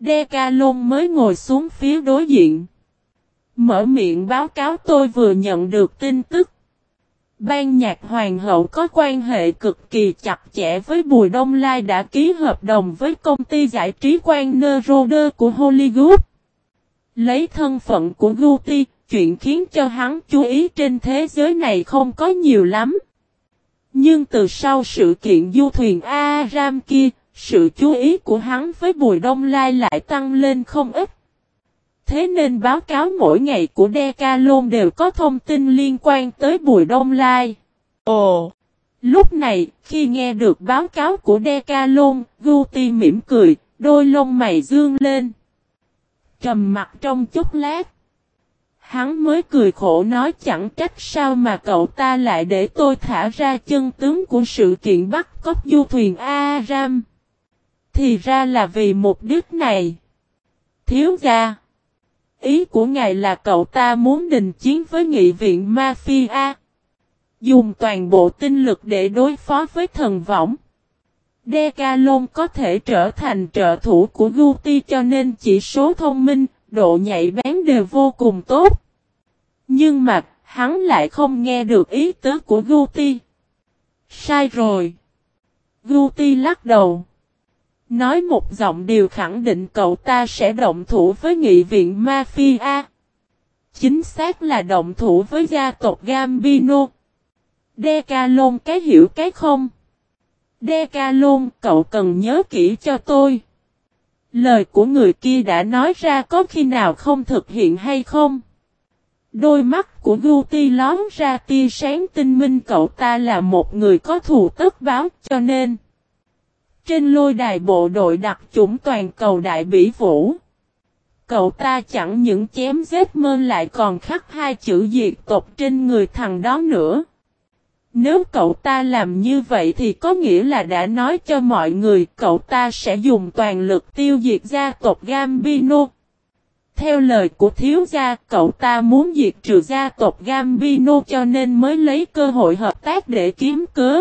Decalon mới ngồi xuống phía đối diện. Mở miệng báo cáo tôi vừa nhận được tin tức. Ban nhạc hoàng hậu có quan hệ cực kỳ chặt chẽ với Bùi Đông Lai đã ký hợp đồng với công ty giải trí quan Roder của Hollywood. Lấy thân phận của Guti, chuyện khiến cho hắn chú ý trên thế giới này không có nhiều lắm. Nhưng từ sau sự kiện du thuyền Aram kia, sự chú ý của hắn với Bùi Đông Lai lại tăng lên không ít. Thế nên báo cáo mỗi ngày của Decalon đều có thông tin liên quan tới Bùi Đông Lai. Ồ! Lúc này, khi nghe được báo cáo của Decalon, Guti mỉm cười, đôi lông mày dương lên. Trầm mặt trong chút lát. Hắn mới cười khổ nói chẳng trách sao mà cậu ta lại để tôi thả ra chân tướng của sự kiện bắt cóc du thuyền Aram. Thì ra là vì mục đích này. Thiếu gia. Ý của ngài là cậu ta muốn đình chiến với nghị viện Mafia. Dùng toàn bộ tinh lực để đối phó với thần võng. Decalon có thể trở thành trợ thủ của Guti cho nên chỉ số thông minh, độ nhạy bén đều vô cùng tốt. Nhưng mà, hắn lại không nghe được ý tứ của Guti. Sai rồi. Guti lắc đầu. Nói một giọng điều khẳng định cậu ta sẽ động thủ với nghị viện Mafia. Chính xác là động thủ với gia tộc Gambino. Decalon cái hiểu cái không? Decalon, cậu cần nhớ kỹ cho tôi. Lời của người kia đã nói ra có khi nào không thực hiện hay không? Đôi mắt của Guti lón ra tia sáng tinh minh cậu ta là một người có thù tất báo, cho nên trên lôi đài bộ đội đặc chủng toàn cầu đại bỉ vũ. Cậu ta chẳng những chém giết mơn lại còn khắc hai chữ diệt tộc trên người thằng đó nữa. Nếu cậu ta làm như vậy thì có nghĩa là đã nói cho mọi người cậu ta sẽ dùng toàn lực tiêu diệt gia tộc Gambino. Theo lời của thiếu gia, cậu ta muốn diệt trừ gia tộc Gambino cho nên mới lấy cơ hội hợp tác để kiếm cớ.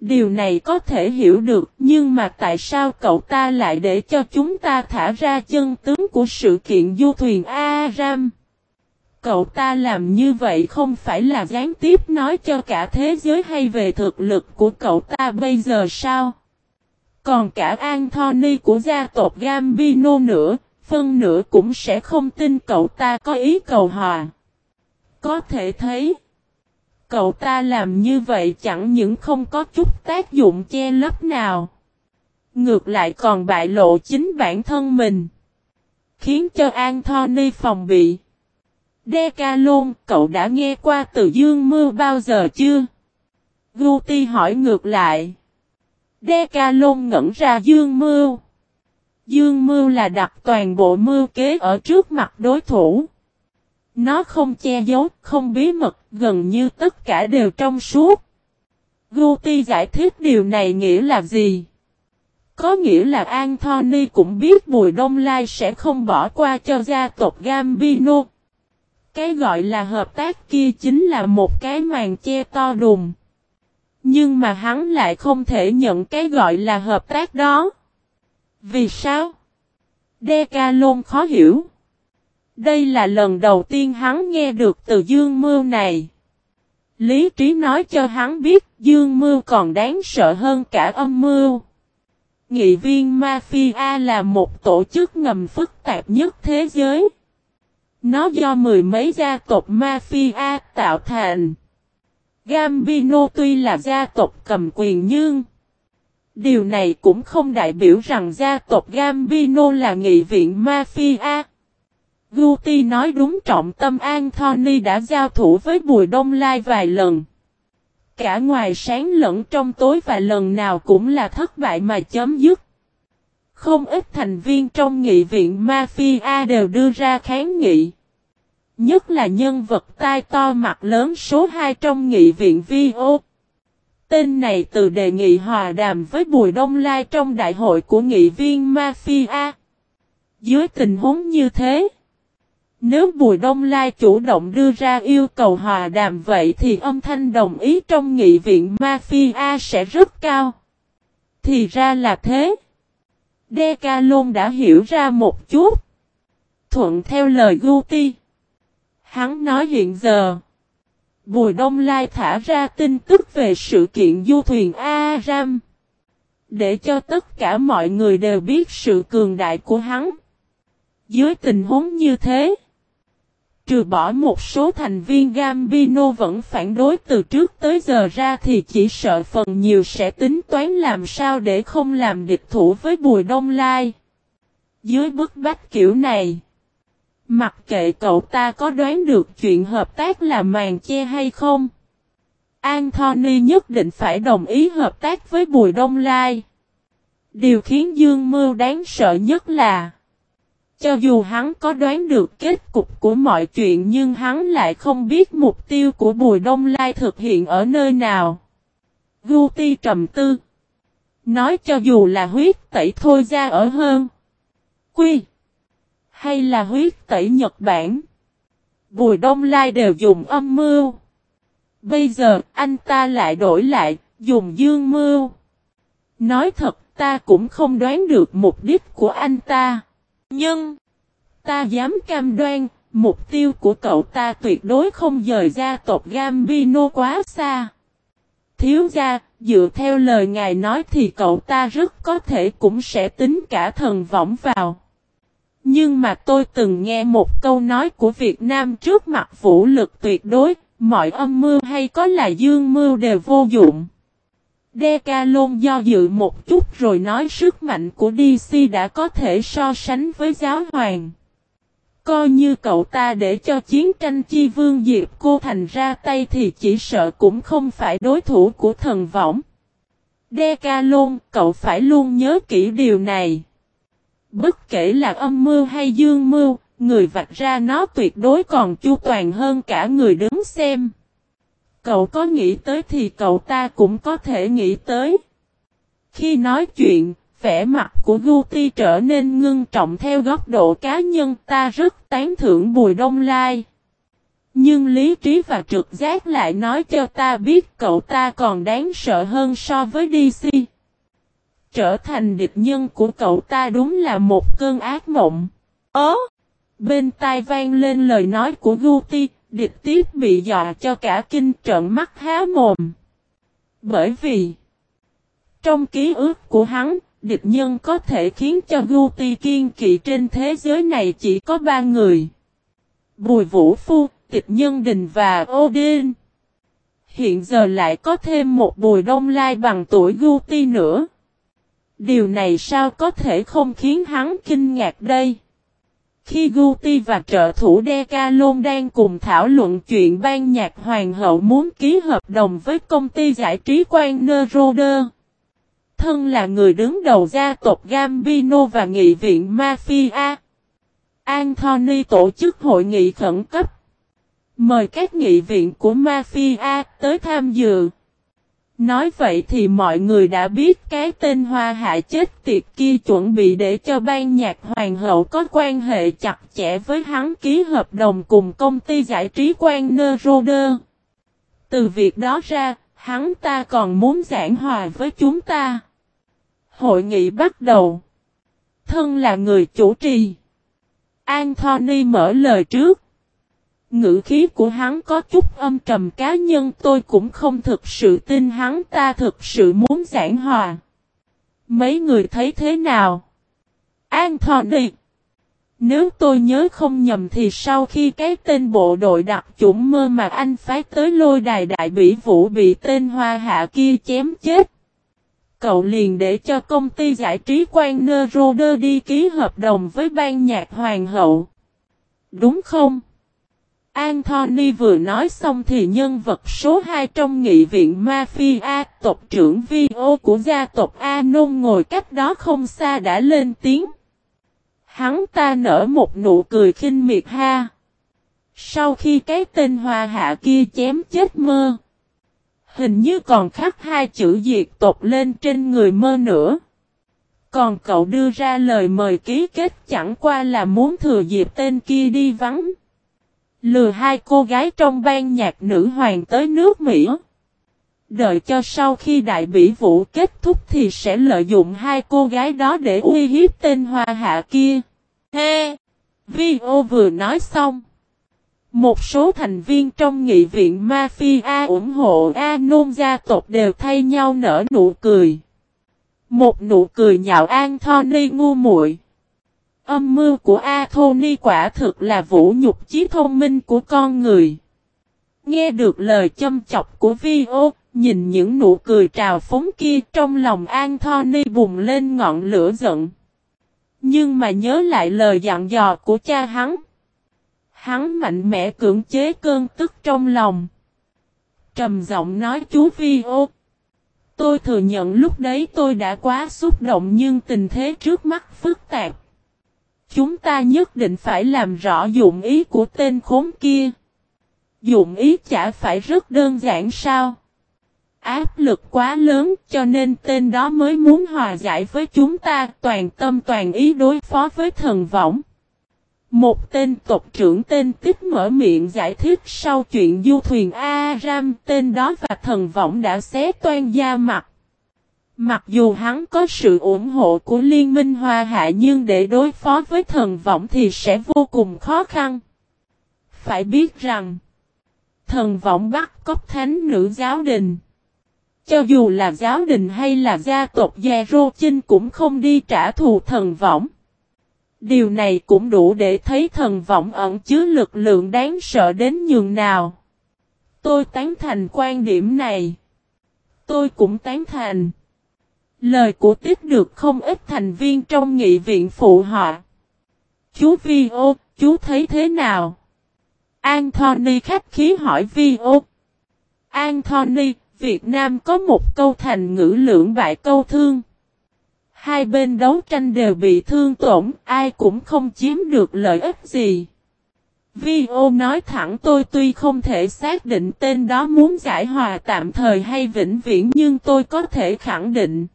Điều này có thể hiểu được, nhưng mà tại sao cậu ta lại để cho chúng ta thả ra chân tướng của sự kiện du thuyền Aram? Cậu ta làm như vậy không phải là gián tiếp nói cho cả thế giới hay về thực lực của cậu ta bây giờ sao? Còn cả Anthony của gia tộc Gambino nữa, phân nửa cũng sẽ không tin cậu ta có ý cầu hòa. Có thể thấy, cậu ta làm như vậy chẳng những không có chút tác dụng che lấp nào. Ngược lại còn bại lộ chính bản thân mình. Khiến cho Anthony phòng bị. Decalon, cậu đã nghe qua từ Dương Mưa bao giờ chưa? Guti hỏi ngược lại. Decalon ngẩn ra Dương Mưa. Dương Mưu là đặt toàn bộ mưu kế ở trước mặt đối thủ. Nó không che giấu, không bí mật, gần như tất cả đều trong suốt. Guti giải thích điều này nghĩa là gì? Có nghĩa là Anthony cũng biết Bùi Đông Lai sẽ không bỏ qua cho gia tộc Gambino. Cái gọi là hợp tác kia chính là một cái màn che to đùng. Nhưng mà hắn lại không thể nhận cái gọi là hợp tác đó. Vì sao? Decalon khó hiểu. Đây là lần đầu tiên hắn nghe được từ Dương Mưu này. Lý trí nói cho hắn biết Dương Mưu còn đáng sợ hơn cả âm mưu. Nghị viên Mafia là một tổ chức ngầm phức tạp nhất thế giới. Nó do mười mấy gia tộc Mafia tạo thành. Gambino tuy là gia tộc cầm quyền nhưng Điều này cũng không đại biểu rằng gia tộc Gambino là nghị viện Mafia. Guti nói đúng trọng tâm Anthony đã giao thủ với Bùi Đông Lai vài lần. Cả ngoài sáng lẫn trong tối và lần nào cũng là thất bại mà chấm dứt. Không ít thành viên trong nghị viện Mafia đều đưa ra kháng nghị. Nhất là nhân vật tai to mặt lớn số 2 trong nghị viện VO. Tên này từ đề nghị hòa đàm với Bùi Đông Lai trong đại hội của nghị viên Mafia. Dưới tình huống như thế, nếu Bùi Đông Lai chủ động đưa ra yêu cầu hòa đàm vậy thì âm thanh đồng ý trong nghị viện Mafia sẽ rất cao. Thì ra là thế. Decalon đã hiểu ra một chút. Thuận theo lời Guti. Hắn nói hiện giờ. Bùi Đông Lai thả ra tin tức về sự kiện du thuyền Aram Để cho tất cả mọi người đều biết sự cường đại của hắn. Dưới tình huống như thế. Trừ bỏ một số thành viên Gambino vẫn phản đối từ trước tới giờ ra thì chỉ sợ phần nhiều sẽ tính toán làm sao để không làm địch thủ với Bùi Đông Lai. Dưới bức bách kiểu này. Mặc kệ cậu ta có đoán được chuyện hợp tác là màn che hay không. Anthony nhất định phải đồng ý hợp tác với Bùi Đông Lai. Điều khiến Dương Mưu đáng sợ nhất là cho dù hắn có đoán được kết cục của mọi chuyện nhưng hắn lại không biết mục tiêu của Bùi Đông Lai thực hiện ở nơi nào. gu ti trầm tư Nói cho dù là huyết tẩy thôi ra ở hơn. Quy hay là huyết tẩy Nhật Bản. Bùi Đông Lai đều dùng âm mưu. Bây giờ anh ta lại đổi lại, dùng dương mưu. Nói thật ta cũng không đoán được mục đích của anh ta. Nhưng, ta dám cam đoan, mục tiêu của cậu ta tuyệt đối không dời gia tộc Gambino quá xa. Thiếu gia, dựa theo lời ngài nói thì cậu ta rất có thể cũng sẽ tính cả thần võng vào. Nhưng mà tôi từng nghe một câu nói của Việt Nam trước mặt vũ lực tuyệt đối, mọi âm mưu hay có là dương mưu đều vô dụng. Decalon do dự một chút rồi nói sức mạnh của DC đã có thể so sánh với giáo hoàng. Coi như cậu ta để cho chiến tranh chi vương diệp cô thành ra tay thì chỉ sợ cũng không phải đối thủ của thần võng. Decalon, cậu phải luôn nhớ kỹ điều này. Bất kể là âm mưu hay dương mưu, người vạch ra nó tuyệt đối còn chu toàn hơn cả người đứng xem. Cậu có nghĩ tới thì cậu ta cũng có thể nghĩ tới. Khi nói chuyện, vẻ mặt của Guti trở nên ngưng trọng theo góc độ cá nhân ta rất tán thưởng Bùi Đông Lai. Nhưng lý trí và trực giác lại nói cho ta biết cậu ta còn đáng sợ hơn so với DC. Trở thành địch nhân của cậu ta đúng là một cơn ác mộng. Ớ! Bên tai vang lên lời nói của Guti, địch tiết bị dọa cho cả kinh trợn mắt há mồm. Bởi vì, trong ký ức của hắn, địch nhân có thể khiến cho Guti kiên kỵ trên thế giới này chỉ có ba người. Bùi Vũ Phu, tịch nhân đình và Odin. Hiện giờ lại có thêm một bùi đông lai bằng tuổi Guti nữa. Điều này sao có thể không khiến hắn kinh ngạc đây? Khi Guti và trợ thủ Decalon đang cùng thảo luận chuyện ban nhạc hoàng hậu muốn ký hợp đồng với công ty giải trí quan Neroder. Thân là người đứng đầu gia tộc Gambino và nghị viện Mafia. Anthony tổ chức hội nghị khẩn cấp. Mời các nghị viện của Mafia tới tham dự. Nói vậy thì mọi người đã biết cái tên hoa hạ chết tiệt kia chuẩn bị để cho ban nhạc hoàng hậu có quan hệ chặt chẽ với hắn ký hợp đồng cùng công ty giải trí quan Roder. Từ việc đó ra, hắn ta còn muốn giảng hòa với chúng ta. Hội nghị bắt đầu. Thân là người chủ trì. Anthony mở lời trước. Ngữ khí của hắn có chút âm trầm, cá nhân tôi cũng không thực sự tin hắn, ta thực sự muốn giảng hòa. Mấy người thấy thế nào? Anthony, Nếu tôi nhớ không nhầm thì sau khi cái tên bộ đội đặc chủng mơ mà anh phái tới lôi đài đại bỉ vũ bị tên hoa hạ kia chém chết. Cậu liền để cho công ty giải trí quan Roder đi ký hợp đồng với ban nhạc hoàng hậu. Đúng không? Anthony vừa nói xong thì nhân vật số 2 trong nghị viện Mafia, tộc trưởng Vio của gia tộc Anon ngồi cách đó không xa đã lên tiếng. Hắn ta nở một nụ cười khinh miệt ha. Sau khi cái tên hoa hạ kia chém chết mơ. Hình như còn khắc hai chữ diệt tộc lên trên người mơ nữa. Còn cậu đưa ra lời mời ký kết chẳng qua là muốn thừa dịp tên kia đi vắng. Lừa hai cô gái trong ban nhạc nữ hoàng tới nước Mỹ. Đợi cho sau khi đại bỉ vũ kết thúc thì sẽ lợi dụng hai cô gái đó để uy hiếp tên hoa hạ kia. He! Vi ô vừa nói xong. Một số thành viên trong nghị viện Mafia ủng hộ Anon gia tộc đều thay nhau nở nụ cười. Một nụ cười nhạo Anthony ngu muội. Âm mưu của Anthony quả thực là vũ nhục trí thông minh của con người. Nghe được lời châm chọc của Vi-ô, nhìn những nụ cười trào phúng kia trong lòng Anthony bùng lên ngọn lửa giận. Nhưng mà nhớ lại lời dặn dò của cha hắn. Hắn mạnh mẽ cưỡng chế cơn tức trong lòng. Trầm giọng nói chú Vi. Tôi thừa nhận lúc đấy tôi đã quá xúc động nhưng tình thế trước mắt phức tạp. Chúng ta nhất định phải làm rõ dụng ý của tên khốn kia. Dụng ý chả phải rất đơn giản sao? Áp lực quá lớn cho nên tên đó mới muốn hòa giải với chúng ta, toàn tâm toàn ý đối phó với thần võng. Một tên tộc trưởng tên Tích mở miệng giải thích sau chuyện du thuyền A-ram, tên đó và thần võng đã xé toan da mặt. Mặc dù hắn có sự ủng hộ của Liên minh Hoa Hạ nhưng để đối phó với thần võng thì sẽ vô cùng khó khăn. Phải biết rằng, thần võng bắt cóc thánh nữ giáo đình. Cho dù là giáo đình hay là gia tộc Gia Rô Chinh cũng không đi trả thù thần võng. Điều này cũng đủ để thấy thần vọng ẩn chứa lực lượng đáng sợ đến nhường nào. Tôi tán thành quan điểm này. Tôi cũng tán thành. Lời của tiết được không ít thành viên trong nghị viện phụ họ. Chú Vi ô, chú thấy thế nào? Anthony khách khí hỏi Vi ô. Anthony, Việt Nam có một câu thành ngữ lưỡng bại câu thương. Hai bên đấu tranh đều bị thương tổn, ai cũng không chiếm được lợi ích gì. Vi ô nói thẳng tôi tuy không thể xác định tên đó muốn giải hòa tạm thời hay vĩnh viễn nhưng tôi có thể khẳng định.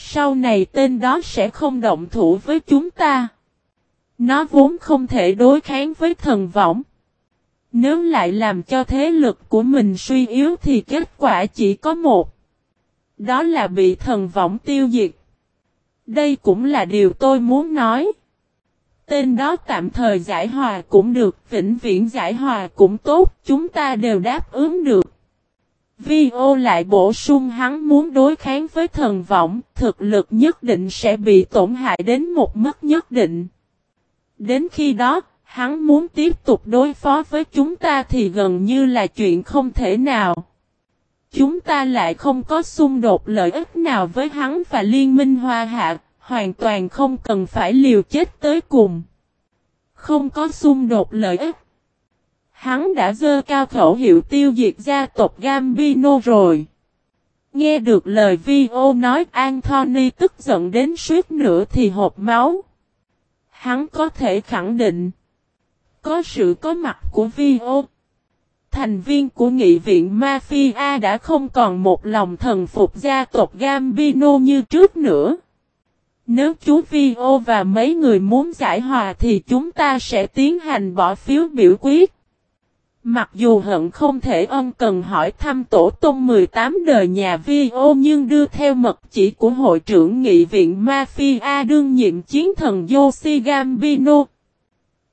Sau này tên đó sẽ không động thủ với chúng ta. Nó vốn không thể đối kháng với thần võng. Nếu lại làm cho thế lực của mình suy yếu thì kết quả chỉ có một. Đó là bị thần võng tiêu diệt. Đây cũng là điều tôi muốn nói. Tên đó tạm thời giải hòa cũng được, vĩnh viễn giải hòa cũng tốt, chúng ta đều đáp ứng được. Vi ô lại bổ sung hắn muốn đối kháng với thần vọng, thực lực nhất định sẽ bị tổn hại đến một mức nhất định. Đến khi đó, hắn muốn tiếp tục đối phó với chúng ta thì gần như là chuyện không thể nào. Chúng ta lại không có xung đột lợi ích nào với hắn và liên minh hoa hạ, hoàn toàn không cần phải liều chết tới cùng. Không có xung đột lợi ích. Hắn đã dơ cao khẩu hiệu tiêu diệt gia tộc Gambino rồi. Nghe được lời Vi ô nói, Anthony tức giận đến suýt nữa thì hộp máu. Hắn có thể khẳng định. Có sự có mặt của Vi ô. Thành viên của nghị viện Mafia đã không còn một lòng thần phục gia tộc Gambino như trước nữa. Nếu chú Vi ô và mấy người muốn giải hòa thì chúng ta sẽ tiến hành bỏ phiếu biểu quyết. Mặc dù hận không thể ân cần hỏi thăm tổ tông 18 đời nhà vi ô nhưng đưa theo mật chỉ của hội trưởng nghị viện Mafia đương nhiệm chiến thần Yoshi Gambino.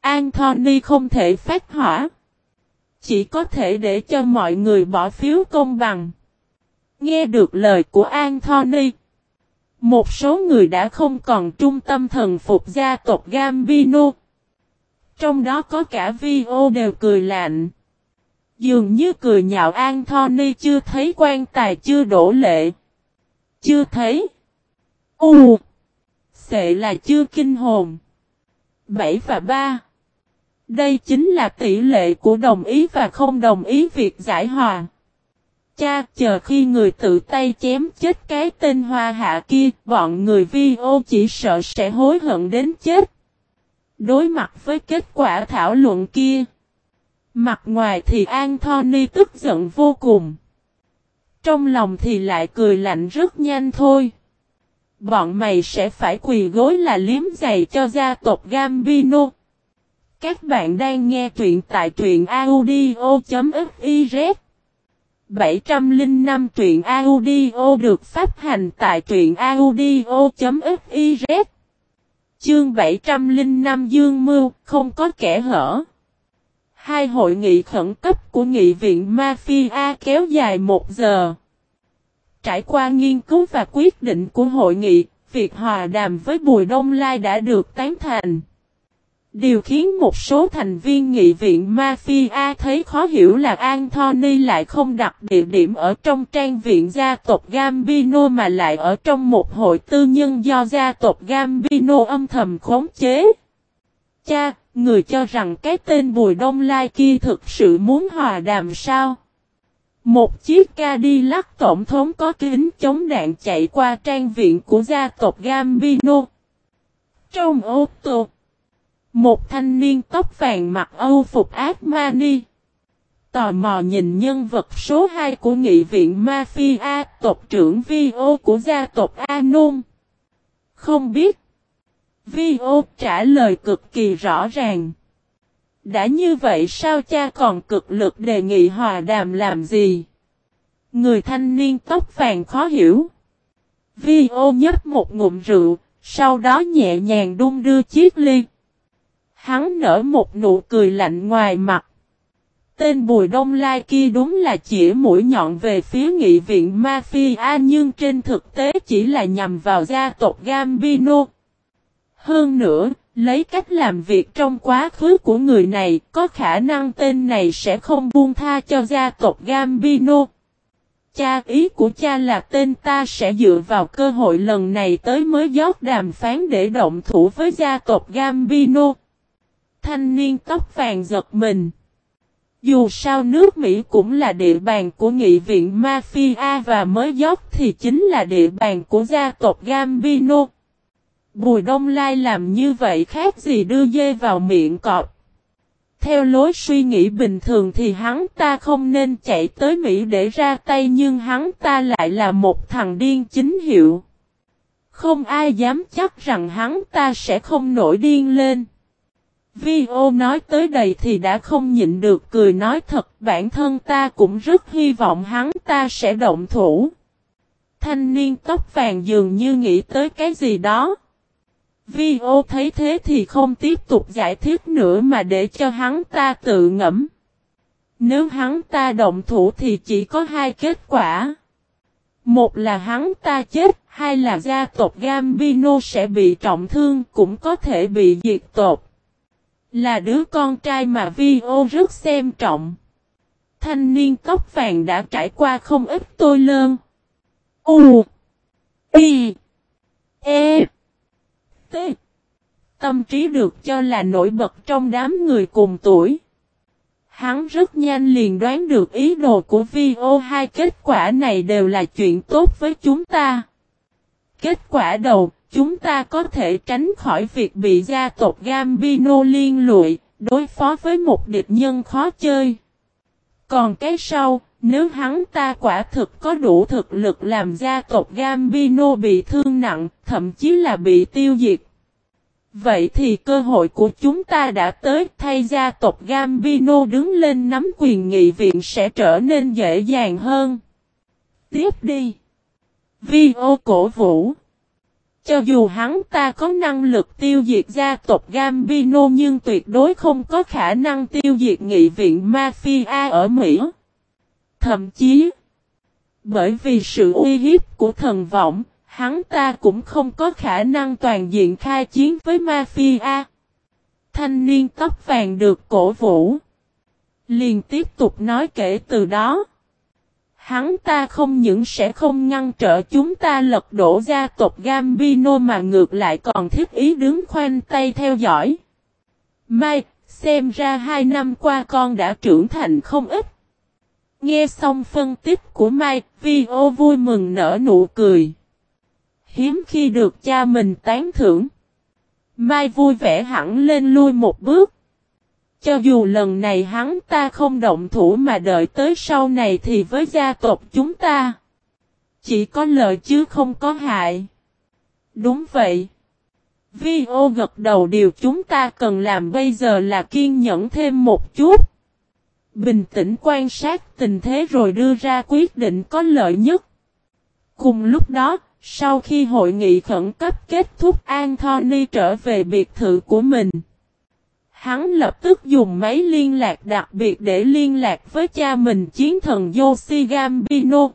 Anthony không thể phát hỏa. Chỉ có thể để cho mọi người bỏ phiếu công bằng. Nghe được lời của Anthony. Một số người đã không còn trung tâm thần phục gia tộc Gambino. Trong đó có cả vi ô đều cười lạnh. Dường như cười nhạo Anthony chưa thấy quan tài chưa đổ lệ. Chưa thấy. U. Sệ là chưa kinh hồn. 7 và 3. Đây chính là tỷ lệ của đồng ý và không đồng ý việc giải hòa. Cha chờ khi người tự tay chém chết cái tên hoa hạ kia, bọn người vi ô chỉ sợ sẽ hối hận đến chết. Đối mặt với kết quả thảo luận kia. Mặt ngoài thì Anthony tức giận vô cùng. Trong lòng thì lại cười lạnh rất nhanh thôi. Bọn mày sẽ phải quỳ gối là liếm giày cho gia tộc Gambino. Các bạn đang nghe truyện tại truyện audio.fiz 705 truyện audio được phát hành tại truyện audio.fiz Chương 705 Dương Mưu không có kẻ hở Hai hội nghị khẩn cấp của Nghị viện Mafia kéo dài một giờ. Trải qua nghiên cứu và quyết định của hội nghị, việc hòa đàm với Bùi Đông Lai đã được tán thành. Điều khiến một số thành viên nghị viện Mafia thấy khó hiểu là Anthony lại không đặt địa điểm ở trong trang viện gia tộc Gambino mà lại ở trong một hội tư nhân do gia tộc Gambino âm thầm khống chế. Cha, người cho rằng cái tên Bùi Đông Lai kia thực sự muốn hòa đàm sao? Một chiếc Cadillac tổng thống có kính chống đạn chạy qua trang viện của gia tộc Gambino. Trong ô tô, một thanh niên tóc vàng mặc âu phục ác ma ni Tò mò nhìn nhân vật số 2 của nghị viện Mafia, tộc trưởng Vi-ô của gia tộc Anon. Không biết Vi ô trả lời cực kỳ rõ ràng. Đã như vậy sao cha còn cực lực đề nghị hòa đàm làm gì? Người thanh niên tóc vàng khó hiểu. Vi ô nhấp một ngụm rượu, sau đó nhẹ nhàng đung đưa chiếc ly. Hắn nở một nụ cười lạnh ngoài mặt. Tên Bùi Đông Lai kia đúng là chỉ mũi nhọn về phía nghị viện Mafia nhưng trên thực tế chỉ là nhằm vào gia tộc Gambino. Hơn nữa, lấy cách làm việc trong quá khứ của người này, có khả năng tên này sẽ không buông tha cho gia tộc Gambino. Cha ý của cha là tên ta sẽ dựa vào cơ hội lần này tới mới giót đàm phán để động thủ với gia tộc Gambino. Thanh niên tóc vàng giật mình. Dù sao nước Mỹ cũng là địa bàn của nghị viện Mafia và mới dốc thì chính là địa bàn của gia tộc Gambino. Bùi Đông Lai làm như vậy khác gì đưa dê vào miệng cọp. Theo lối suy nghĩ bình thường thì hắn ta không nên chạy tới Mỹ để ra tay nhưng hắn ta lại là một thằng điên chính hiệu. Không ai dám chắc rằng hắn ta sẽ không nổi điên lên. Vi ô nói tới đây thì đã không nhịn được cười nói thật bản thân ta cũng rất hy vọng hắn ta sẽ động thủ. Thanh niên tóc vàng dường như nghĩ tới cái gì đó. Vi ô thấy thế thì không tiếp tục giải thích nữa mà để cho hắn ta tự ngẫm. Nếu hắn ta động thủ thì chỉ có hai kết quả. Một là hắn ta chết, hai là gia tộc Gambino sẽ bị trọng thương cũng có thể bị diệt tộc. Là đứa con trai mà Vi ô rất xem trọng. Thanh niên tóc vàng đã trải qua không ít tôi lơn. U I E T. Tâm trí được cho là nổi bật trong đám người cùng tuổi. Hắn rất nhanh liền đoán được ý đồ của Vi ô hai kết quả này đều là chuyện tốt với chúng ta. Kết quả đầu, chúng ta có thể tránh khỏi việc bị gia tộc Gambino liên lụy, đối phó với một địch nhân khó chơi. Còn cái sau, nếu hắn ta quả thực có đủ thực lực làm gia tộc Gambino bị thương nặng, thậm chí là bị tiêu diệt. Vậy thì cơ hội của chúng ta đã tới thay gia tộc Gambino đứng lên nắm quyền nghị viện sẽ trở nên dễ dàng hơn. Tiếp đi. Vi ô cổ vũ. Cho dù hắn ta có năng lực tiêu diệt gia tộc Gambino nhưng tuyệt đối không có khả năng tiêu diệt nghị viện Mafia ở Mỹ. Thậm chí, bởi vì sự uy hiếp của thần vọng, hắn ta cũng không có khả năng toàn diện khai chiến với mafia. Thanh niên tóc vàng được cổ vũ. Liền tiếp tục nói kể từ đó. Hắn ta không những sẽ không ngăn trở chúng ta lật đổ gia tộc Gambino mà ngược lại còn thiết ý đứng khoanh tay theo dõi. Mai, xem ra hai năm qua con đã trưởng thành không ít. Nghe xong phân tích của Mai, Vi ô vui mừng nở nụ cười. Hiếm khi được cha mình tán thưởng. Mai vui vẻ hẳn lên lui một bước. Cho dù lần này hắn ta không động thủ mà đợi tới sau này thì với gia tộc chúng ta. Chỉ có lợi chứ không có hại. Đúng vậy. Vi ô gật đầu điều chúng ta cần làm bây giờ là kiên nhẫn thêm một chút. Bình tĩnh quan sát tình thế rồi đưa ra quyết định có lợi nhất. Cùng lúc đó, sau khi hội nghị khẩn cấp kết thúc Anthony trở về biệt thự của mình. Hắn lập tức dùng máy liên lạc đặc biệt để liên lạc với cha mình chiến thần Yoshi Gambino.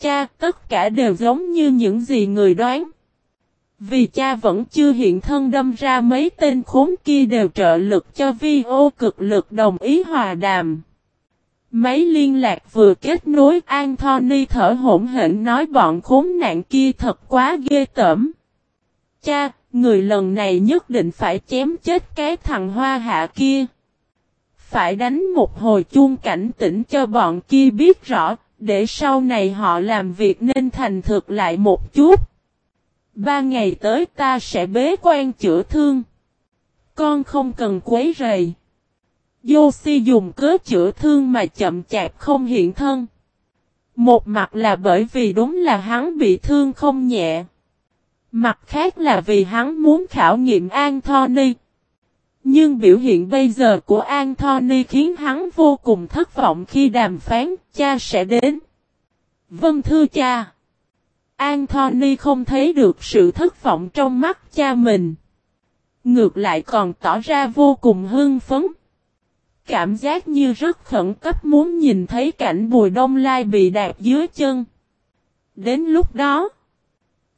Cha, tất cả đều giống như những gì người đoán. Vì cha vẫn chưa hiện thân đâm ra mấy tên khốn kia đều trợ lực cho vi ô cực lực đồng ý hòa đàm. Máy liên lạc vừa kết nối Anthony thở hổn hển nói bọn khốn nạn kia thật quá ghê tởm. Cha, người lần này nhất định phải chém chết cái thằng hoa hạ kia. Phải đánh một hồi chuông cảnh tỉnh cho bọn kia biết rõ, để sau này họ làm việc nên thành thực lại một chút. Ba ngày tới ta sẽ bế quan chữa thương. Con không cần quấy rầy. Yoshi dùng cớ chữa thương mà chậm chạp không hiện thân. Một mặt là bởi vì đúng là hắn bị thương không nhẹ. Mặt khác là vì hắn muốn khảo nghiệm Anthony. Nhưng biểu hiện bây giờ của Anthony khiến hắn vô cùng thất vọng khi đàm phán cha sẽ đến. Vâng thưa cha. Anthony không thấy được sự thất vọng trong mắt cha mình. Ngược lại còn tỏ ra vô cùng hưng phấn. Cảm giác như rất khẩn cấp muốn nhìn thấy cảnh bùi đông lai bị đạp dưới chân. Đến lúc đó,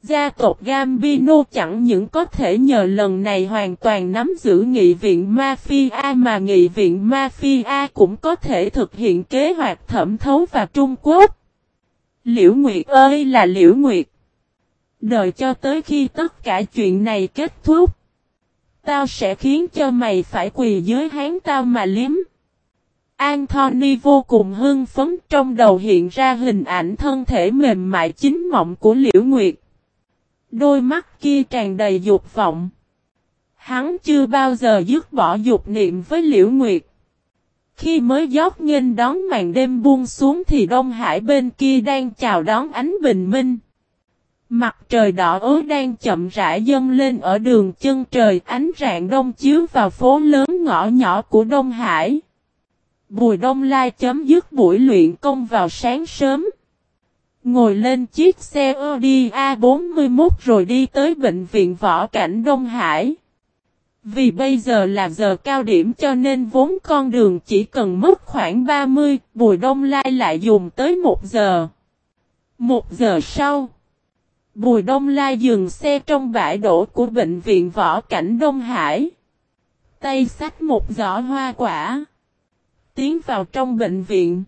gia tộc Gambino chẳng những có thể nhờ lần này hoàn toàn nắm giữ nghị viện Mafia, mà nghị viện Mafia cũng có thể thực hiện kế hoạch thẩm thấu vào Trung Quốc. Liễu Nguyệt ơi là Liễu Nguyệt! Đợi cho tới khi tất cả chuyện này kết thúc. Tao sẽ khiến cho mày phải quỳ dưới hán tao mà liếm. Anthony vô cùng hưng phấn, trong đầu hiện ra hình ảnh thân thể mềm mại chính mộng của Liễu Nguyệt. Đôi mắt kia tràn đầy dục vọng. Hắn chưa bao giờ dứt bỏ dục niệm với Liễu Nguyệt. Khi mới dốc nghênh đón màn đêm buông xuống thì Đông Hải bên kia đang chào đón ánh bình minh. Mặt trời đỏ ố đang chậm rãi dâng lên ở đường chân trời, ánh rạng đông chiếu vào phố lớn ngõ nhỏ của Đông Hải. Bùi Đông Lai chấm dứt buổi luyện công vào sáng sớm. Ngồi lên chiếc xe Audi A41 rồi đi tới bệnh viện võ cảnh Đông Hải. Vì bây giờ là giờ cao điểm cho nên vốn con đường chỉ cần mất khoảng 30, Bùi Đông Lai lại dùng tới 1 giờ. Một giờ sau, Bùi Đông Lai dừng xe trong bãi đổ của bệnh viện võ cảnh Đông Hải. Tay sách một giỏ hoa quả. Tiến vào trong bệnh viện.